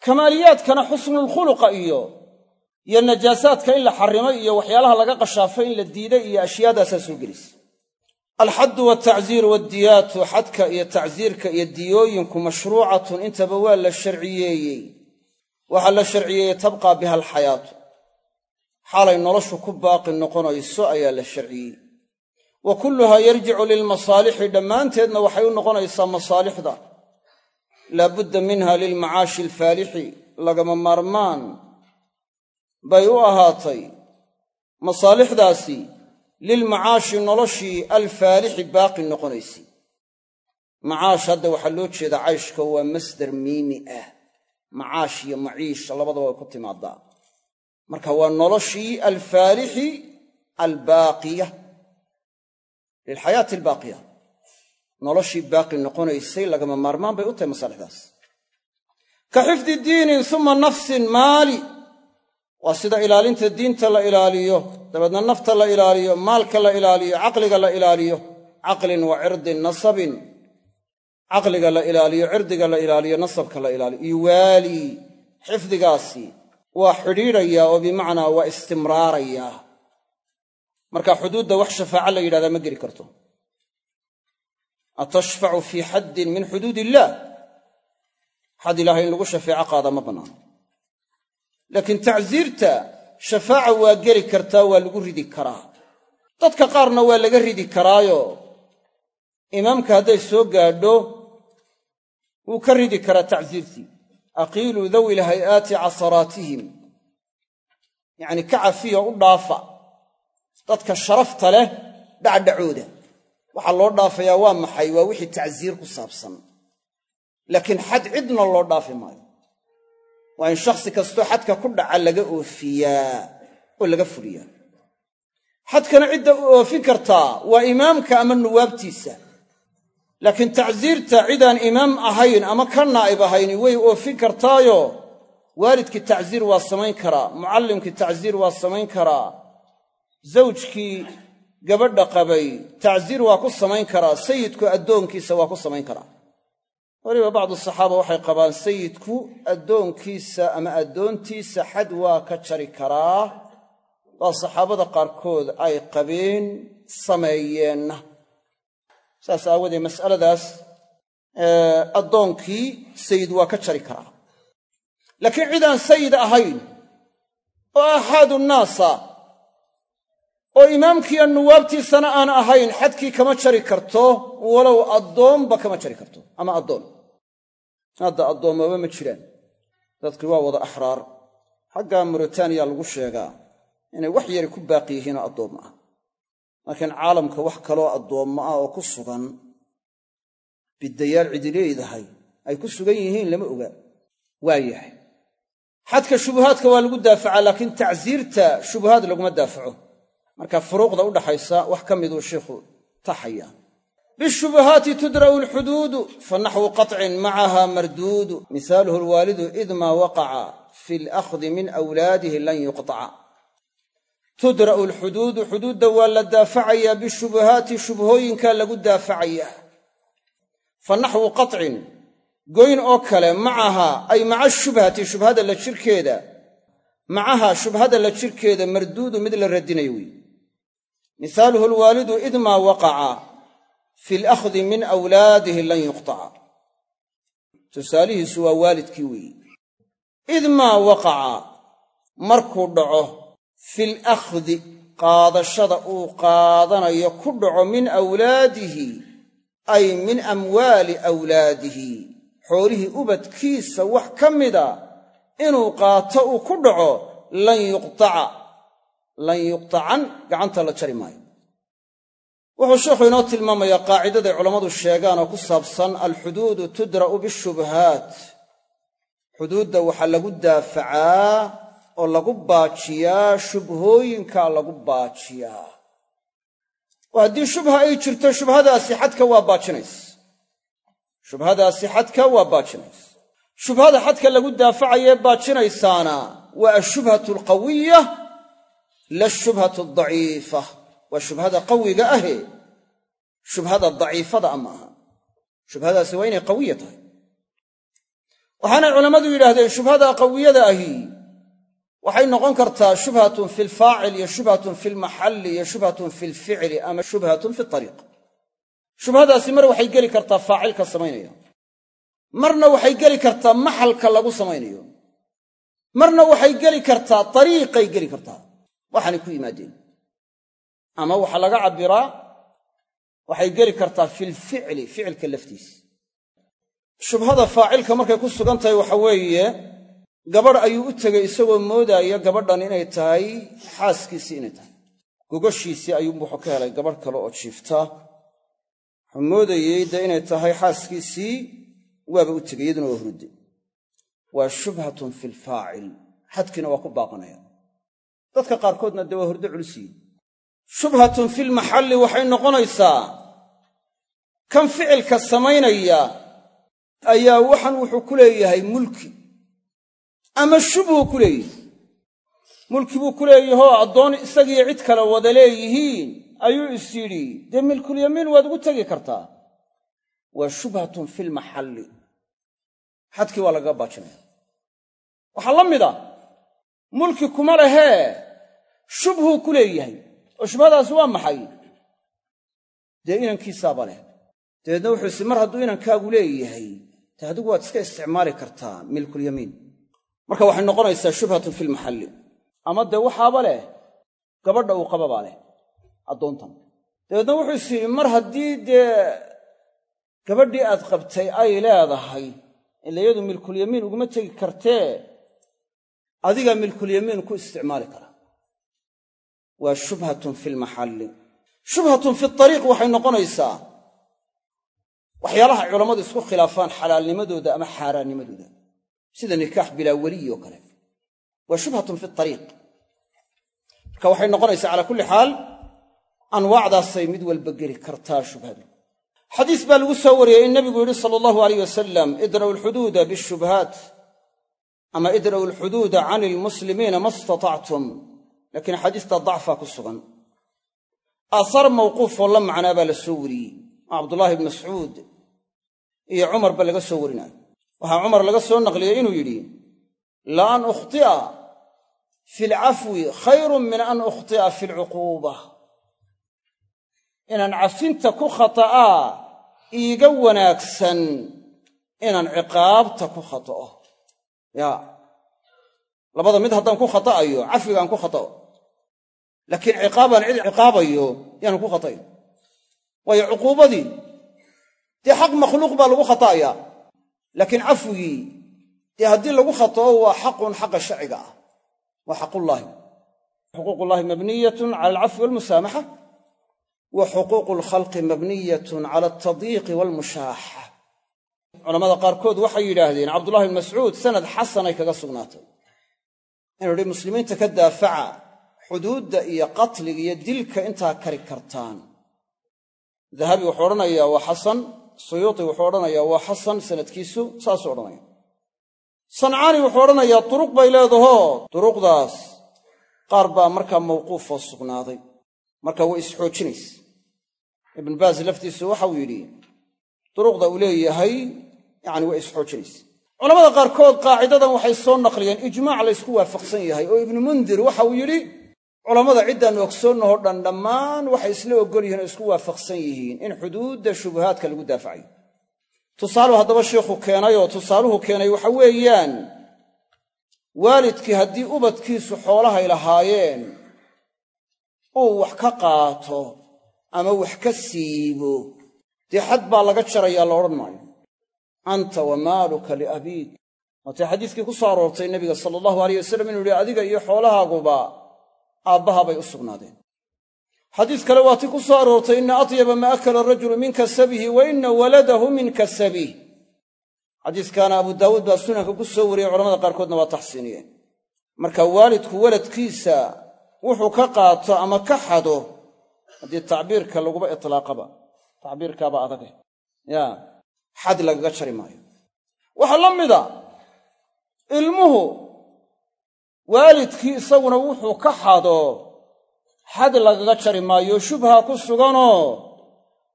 Speaker 1: kamaaliyaadkana xusnulkhuluqa iyo iyo najaasaadka in la xarrimay iyo waxyaalaha laga qashaafay in la diiday iyo ashyaadaasaa soo gelaysa alxaddu waltacziiru waddiyaatu xadka iyo tacsiirka iyo diyooyinku mashruucatun intaba waa la sharciyeeyey. Waxaa la sharciyeeyey tabqaa biha alxayaatu. Xaalay noloshu ku baaqi noqonayso ayaa la sharciyey. Wa kulluhaa yarjicu lilmasaalixi dhammaanteedna waxay u noqonaysaa masaalixda. Laabudda minha lilmacaashi alfaalixi lagama maarmaan bay u ahaatay masaalixdaasi lilmacaashi noloshii alfaalixi baaqi noqonaysay macaash hadda waxaa loo jeedaa cayshka waa masdar miimi ah. Macaash iyo maciish labadaba way ku timaadaa. Marka waa noloshii alfaalixi albaaqiya. Lilxayaati albaaqiya. Noloshii baaqi noqonaysay lagama maarmaan bay u tahay masaalixdaas. Ka xifdi diinin uma nafsin maali waa sida ilaalinta diinta la ilaaliyo dabeedna nafta la ilaaliyo maalka la ilaaliyo caqliga la ilaaliyo. Caqlin wa cirdin nasabin. Caqliga la ilaaliyo cirdiga la ilaaliyo nasabka la ilaaliyo. Yuwaali xifdigaasi waa xidhiidhayaa oo bimacnaa waa istimraarayaa marka xuduudda wax shafaaca la yidhahdaa ma geli karto. Atashfacu fii xaddin min xuduud illaah xad ilaahay in lagu shafeeco qaada ma bannaano laakiin tacsiirta shafaaca waa geli kartaa waa lagu ridi karaa. Dadka qaarna waa laga ridi karaayo. Imaamka hadday soo gaadho wuu ka ridi karaa tacsiirtii. Aqiiluu dawi lhay'aati casaraatihim. Yacnii ka cafiya u dhaafa. Dadka sharafta leh dhacdhacooda. Waxaa loo dhaafayaa waa maxay? Waa wixii tacsiir ku saabsan. Laakiin xad cidna loo dhaafi maayo waa in shakhsi kastoo xadka ku dhaca laga oofiyaa oo laga fuliyaa. Xadkana cidda u oofin kartaa waa imaamka ama nuwaabtiisa. Laakiin tacsiirta cidaan imaam ahayn ama ka naa'ib ahayni way oofin kartaayo. Waalidkii tacsiir waa samayn karaa mucallimkii tacsiir waa samayn karaa zawjkii gabadha qabay tacsiir waa ku samayn karaa sayidku addoonkiisa waa ku samayn karaa weliba bacdu saxaaba waxay qabaan sayidku addoonkiisa ama addoontiisa xad waa ka jari karaa. Waa saxaabada qaarkood ay qabeen sameeyeenna. Saas aawoodee mas'aladaas addoonkii sayid waa ka jari karaa. Laakiin cid aan sayid ahayn oo axaadu nnaasa oo imaamkiiyo nuwaabtiisana aan ahayn xadkii kama jari karto walow addoonba kama jari karto ama addoon. Hadda addoommaba ma jiraan. Dadkii waa wada axraar. Xagga muritaaniya lagu sheegaa inay wax yari ku baaqi yihiinoo addoommo ah. Laakiin caalamka wax kaloo addoommo ah oo ku sugan biddayaal cidi leedahay ay ku sugan yihiin lama oga. Waa yahay. Xadka shubuhaadka waa lagu daafacaa laakiin tacsiirta shubuhaad laguma daafaco marka furuuqda udhaxaysa wax ka miduu sheikhu taxaya bishubuhaati tudra'u alxuduudu fa naxwu qatcin macaha marduudu. Misaaluhu alwaalidu id waqaca fi alakhdi min awlaadihi lan yuqtaca. Tudra'u alxuduudu xuduudda waa la daafacayaa bishubuhaati shubhooyinkaa lagu daafacayaa fa naxwu qatcin goyn oo kale macaha ay maca shubhati shubhada la jirkeeda. Macaha shubhada la jirkeeda marduudu mid la radinayo wey misaaluhu alwaalidu id maa waqaca fi alakhdi min awlaadihi lan yuqtaca. Tusaalihiisu waa waalidkii weeye id maa waqaca markuu dhaco fil akhdi qaadashada uu qaadanayo ku dhaco min awlaadihi ay min amwaali awlaadihi. Xoolihii ubadkiisa wax ka mida inuu qaato uu ku dhaco lan yuqtaca lan yuqtacan gacanta la jari maayo. Wuxuu sheikhu inoo tilmaamayaa qaacidaday culammadu sheegaan oo ku saabsan alxuduudu tudra'u bishubuhaat. Xuduudda waxaa lagu daafacaa oo lagu baajiyaa shubhooyinkaa lagu baajiyaa. Oo haddii shubha ay jirto shubhadaasi xadka waa baajinaysa shubhadaasi xadka waa baajinaysa shubhada xadka lagu daafacayee baajinaysaana waa ashubhatu alqawiya la shubhatu adaciifa waa shubhada qawiga ahe. Shubhada daciifada a maaha shubhadaasi waa inay qawiya tahay. Waxaanay culammadu yidhaahdeen shubhada qawiyada ahi waxay noqon kartaa shubhatun fi lfaacil iyo shubhatun fi lmaxalli iyo shubhatun fi lficli ama shubhatun fi ariiq shubhadaasi mar waxay geli kartaa faacilka samaynaya. Marna waxay geli kartaa maxalka lagu samaynayo. Marna waxay geli kartaa ariiqay geli kartaa waxaanay ku yimaadeen. Ama waxaa laga cabbiraa waxay geli kartaa filficli ficilka laftiisa shubhada faacilka markay ku sugan tahay waxa weeye gabadh ayuu u tegey isagoo moodaaya gabadhan inay tahay xaaskiisii inay tahay. Gogashiisii ayuunbu wuxuu ka helay gabadh kale oo jiifta. Wuxuu moodayey dee inay tahay xaaskiisii waaba u tegey iyaduna waa hurudde waa shubhatun fi lfaacil xadkiina waa ku baaqanaya dadka qaarkoodna dee waa hurdo culisiyi shubhatun filmaxalli waxay noqonaysaa kan ficilka samaynaya ayaa waxan wuxuu ku leeyahay mulki. Ama shubhuu ku leeyahay. Mulki buu ku leeyahoo addoon isagiyo cid kale wada leeyihiin ayuu is yidhi dee milkulyamiin waad ugu tegi kartaa. Waa shubhatun filmaxalli xadkii waa lagaga baajinaya. Waxaa la mid a mulki kuma lehee shubhuu ku leeyahay. Oo shubhadaasi waa maxay? Dee inankiisaaba leh. Dabeedna wuxuu isi mar hadduu inankaagu leeyahay te adigu waad iska isticmaali kartaa milkulyamiin marka waxay noqonaysaa shubhatun filmaxalli ama dee waxaaba leh? Gabadha uu qababaa leh. Addoontan. Dabeedna wuxuu is mar haddii dee gabadhii aad qabtay ay leedahay ilayadu milkulyamiin uguma tegi kartee adigaa milkulyamiin ku isticmaali kara waa shubhatun filmaxalli shubhatun fi ariiq waxay noqonaysaa waxyaalaha culammadu isku khilaafaan xalaalnimadooda ama xaaraannimadooda sida nikaax bilaa weliy oo kale. Waa shubhatun fi ariiq marka waxay noqonaysaa calaa kulli xaal anwaacdaasay mid walba geli kartaa shubhadu. Xadiis baa lagu soo wariyey in nabigu yidhi sala allahu alayh wasalam idra'u alxuduuda bishubahaat ama idra'u alxuduuda can ilmuslimiina ma istatactum laakiin axaadiista dacfaa ku sugan. Aahaar mawquufoo la macnaa baa la soo wariyey. Oo cabdullaahi ibn mascuud iyo cumarba laga soo warinaayo waxaa cumar laga soo naqliyey inuu yidhi la an ukhti'a fi alcafwi khayrun min an ukhti'a fi alcuquuba inaan cafinta ku khata'aa iiga wanaagsan. Inaan ciqaabta ku khata'o yaa labada mid haddaan ku khata'ayo cafigaan ku khata'o laakiin ciqaabaan cid ciqaabayo yaanan ku khata'in waayo cuquubadii dee xaq makhluuq baa lagu khata'ayaa laakiin cafwigii dee haddii lagu khata'o waa xaqun xaqa sharciga ah. Waa xaqullaahi xuquuqullaahi mabniyatun cala alcafwi walmusaamaxa wa xuquuqu alkhalqi mabniyatun cala altadiiqi waalmushaaxa culamada qaarkood waxay yidhaahdeen cabdullahi bn mascuud sanad xasanay kaga sugnaatay inuu muslimiinta ka daafaca xuduudda iyo qatliga iyo dilka intaa kari kartaan. Dahabi wuxuu odhanayaa waa xasan. Suyuuti wuxuu odhanayaa waa xasan. Sanadkiisu saasuu odhanaya sancaani wuxuu odhanayaa duruq bay leedahoo duruqdaas qaar baa markaa mawquufoo sugnaaday. Marka way isxoojinaysa. Ibnu baas laftiisu waxau yidhi duruqda uu leeyahay yacni way isxoojinaysa. Culamada qaarkood qaacidadan waxay soo naqliyeen ijmaac laysku waafaqsan yahay oo ibnu mundir waxa uu yidhi culammada ciddaannu ogsoonnahoo dhan dhammaan waxay isla oggol yihiin oo isku waafaqsan yihiin in xuduudda shubuhaadka lagu daafacayo. Tusaaluhu haddaba sheikhu keenay oo tusaaluhu keenay waxa weeyaan waalidkii haddii ubadkiisu xoolahay lahaayeen uu wax ka qaato ama wax ka siibo dee xad baa laga jarayaa la odhan maayo. Anta wa maaluka liabiik waatay xadiiskii ku soo aroortay nebiga sala allahu alayh wasalam inuu yidhi adiga iyo xoolahaaguba aabbaha bay u sugnaadeen. Xadiis kale waa ti ku soo aroortay inna atyaba ma akala arajulu min kasabihi wa inna waladahu min kasabih xadiiskaana abu daawuud baa sunanka ku soo wariyey culamada qaarkoodna waa taxsiiniyeen. Marka waalidku waladkiisa wuxuu ka qaato ama ka xado haddii tacbiirka laguba itlaaqaba tacbiirkaaba adage ya xad lagaga jari maayo. Waxaa la mida ilmuhu waalidkii isaguna wuxuu ka xado xad lagaga jari maayo shubha ku suganoo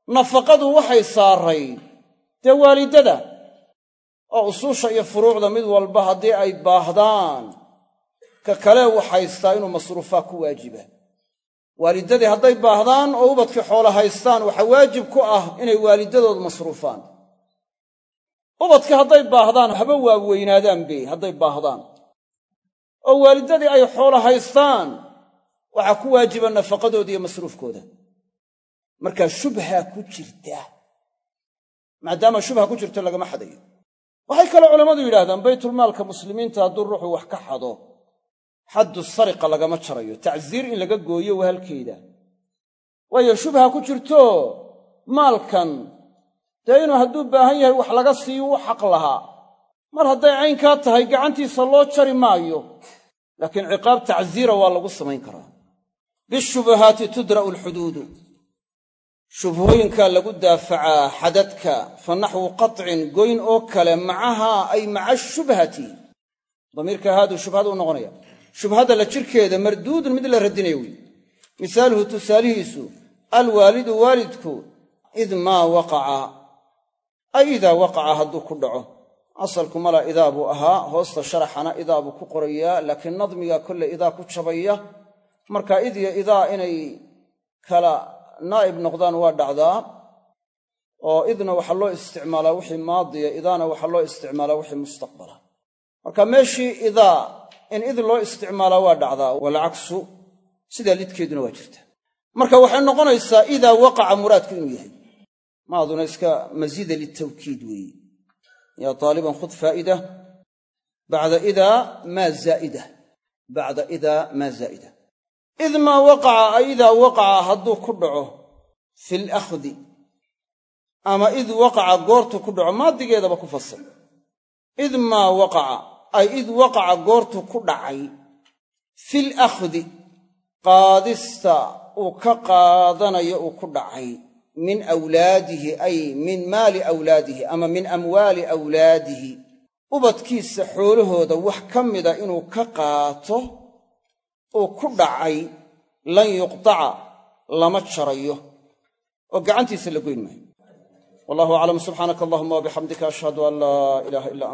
Speaker 1: nafaqadu waxay saarayd dee waalidada oo usuusha iyo furuucda mid walba haddii ay baahdaan ka kale waxhaystaa inuu masruufaa ku waajiba. Waalidadii hadday baahdaan oo ubadkii xoolo haystaan waxaa waajib ku ah inay waalidadoodu masruufaan. Ubadkii hadday baahdaan haba waaweynaadaanbe hadday baahdaan oo waalidadii ay xoolo haystaan waxaa ku waajiba nafaqadooda iyo masruufkooda. Markaa shubha ku jirta maadaama shubha ku jirto lagama xadayo. Waxay kaloo culammadu yidhahdaan baytulmaalka muslimiinta hadduu ruuxu wax ka xado xaddu sariqa lagama jarayo tacsiir in laga gooyo waa halkeeda waayo shubha ku jirto maalkan dee inuu hadduu baahan yahay wax laga siiyo u xaq lahaa mar hadday caynkaa tahay gacantiisa loo jari maayo. Laakiin ciqaab tacsiira waa lagu samayn karaa. Bishubuhaati tudra'u alxuduudu shubhooyinkaa lagu daafacaa xadadka fa naxwu qatcin goyn oo kale macahaa ay maca shubhati. Damiirka haaduu shubhada u noqonaya. Shubhada la jirkeeda marduudun mid la radinaya wey misaaluhu tusaalihiisu alwaalidu waalidku id maa waqaca. Ay idaa waqaca hadduu ku dhaco asalku mala idaa buu ahaa hoosta sharaxana idaa buu ku qorayaa laakiin nadmiga kolle idaa ku jabaya marka id iyo idaa inay kala naa'ib noqdaan waa dhacdaa oo idna waxaa loo isticmaalaa wixii maadiya idaana waxaa loo isticmaalaa wixii mustaqbala. Marka meeshii idaa in id loo isticmaalaa waa dhacdaa walcaksu sidaa lidkeeduna waa jirta. Marka waxay noqonaysaa idaa waqaca muraadku inuu yahay. Maaduna iska masiida litawkiid weeye yaa taaliban khud faa'ida bacda idaa maa zaa'ida bacda idaa maa zaa'ida id maa waqaca ay idaa waqaca hadduu ku dhaco fi lakhdi ama id waqaca goortu ku dhaco maadigeedaba ku fasir id maa waqaca ay id waqaca goortu ku dhacay fil akhdi qaadista uu ka qaadanayo uu ku dhacay min awlaadihi ay min maali awlaadihi ama min amwaali awlaadihi. Ubadkiisa xoolahooda wax ka mida inuu ka qaato uu ku dhacay lan yuqtaca lama jarayo. Oo gacantiisa la goyn maayo. Wallahu aclam. Subxaanaka allahuma wabixamdika ashhadu an laa ilaaha ilaa